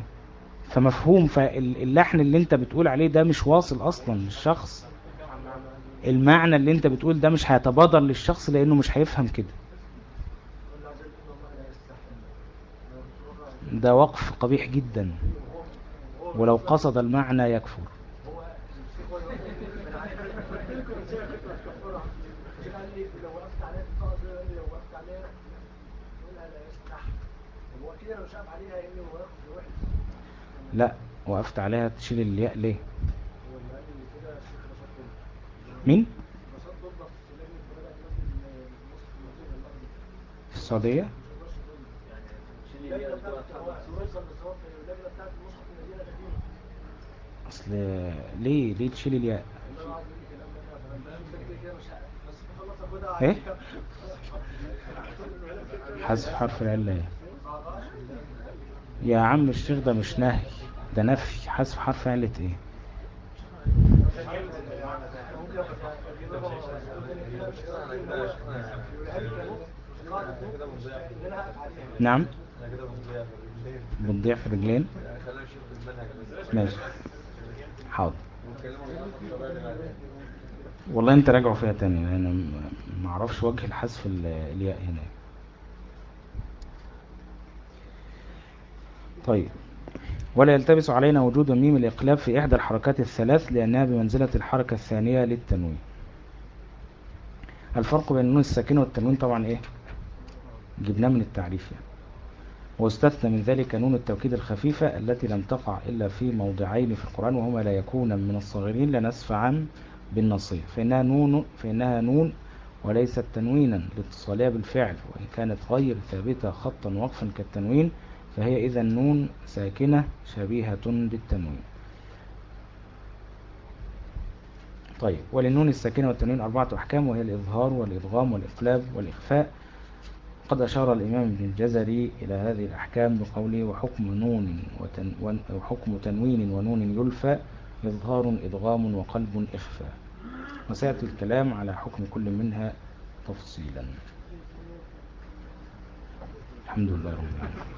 A: فمفهوم فاللحن اللي انت بتقول عليه ده مش واصل أصلا للشخص. المعنى اللي انت بتقول ده مش هيتبادر للشخص لأنه مش هيفهم كده. ده وقف قبيح جدا. ولو قصد المعنى يكفر
B: لو وقفت عليها تقدر لو وقفت عليها تقولها لا يسمح هو
A: لا وقفت عليها تشيل الياء ليه؟ مين؟
B: في القديمه
A: أصل ليه؟ ليه تشيل الياء؟
B: إيه؟
A: حذف حرف العلة. إيه يا عم الشيخ ده مش نهي ده نفي حذف حرف علة إيه نعم. بتضيع في الرجلين ماشي. حاضر. والله انت راجعوا فيها تاني أنا ما أعرفش وجه الحذف ال- الياء هنا طيب. ولا يلتبس علينا وجود ميم الإقلاب في إحدى الحركات الثلاث لأنها بمنزلة الحركة الثانية للتنوين. الفرق بين النون الساكنة والتنوين طبعا إيه؟ جبناه من التعريف يعني. واستثنى من ذلك نون التوكيد الخفيفة التي لم تقع إلا في موضعين في القرآن وهما لا يكون من الصغيرين لنسفعا بالنصير. فإنها نون, فإنها نون وليست تنوينا لاتصالها بالفعل وإن كانت غير ثابتة خطا وقفا كالتنوين فهي إذا نون ساكنة شبيهة بالتنوين. طيب وللنون الساكنة والتنوين أربعة أحكام وهي الإظهار والإضغام والإقلاب والإخفاء. قد أشار الإمام ابن الجزري إلى هذه الأحكام بقوله وحكم نون وحكم تنوين ونون يلفى إظهار إضغام وقلب إخفاء وسيأتي الكلام على حكم كل منها تفصيلا. الحمد لله رب العالمين.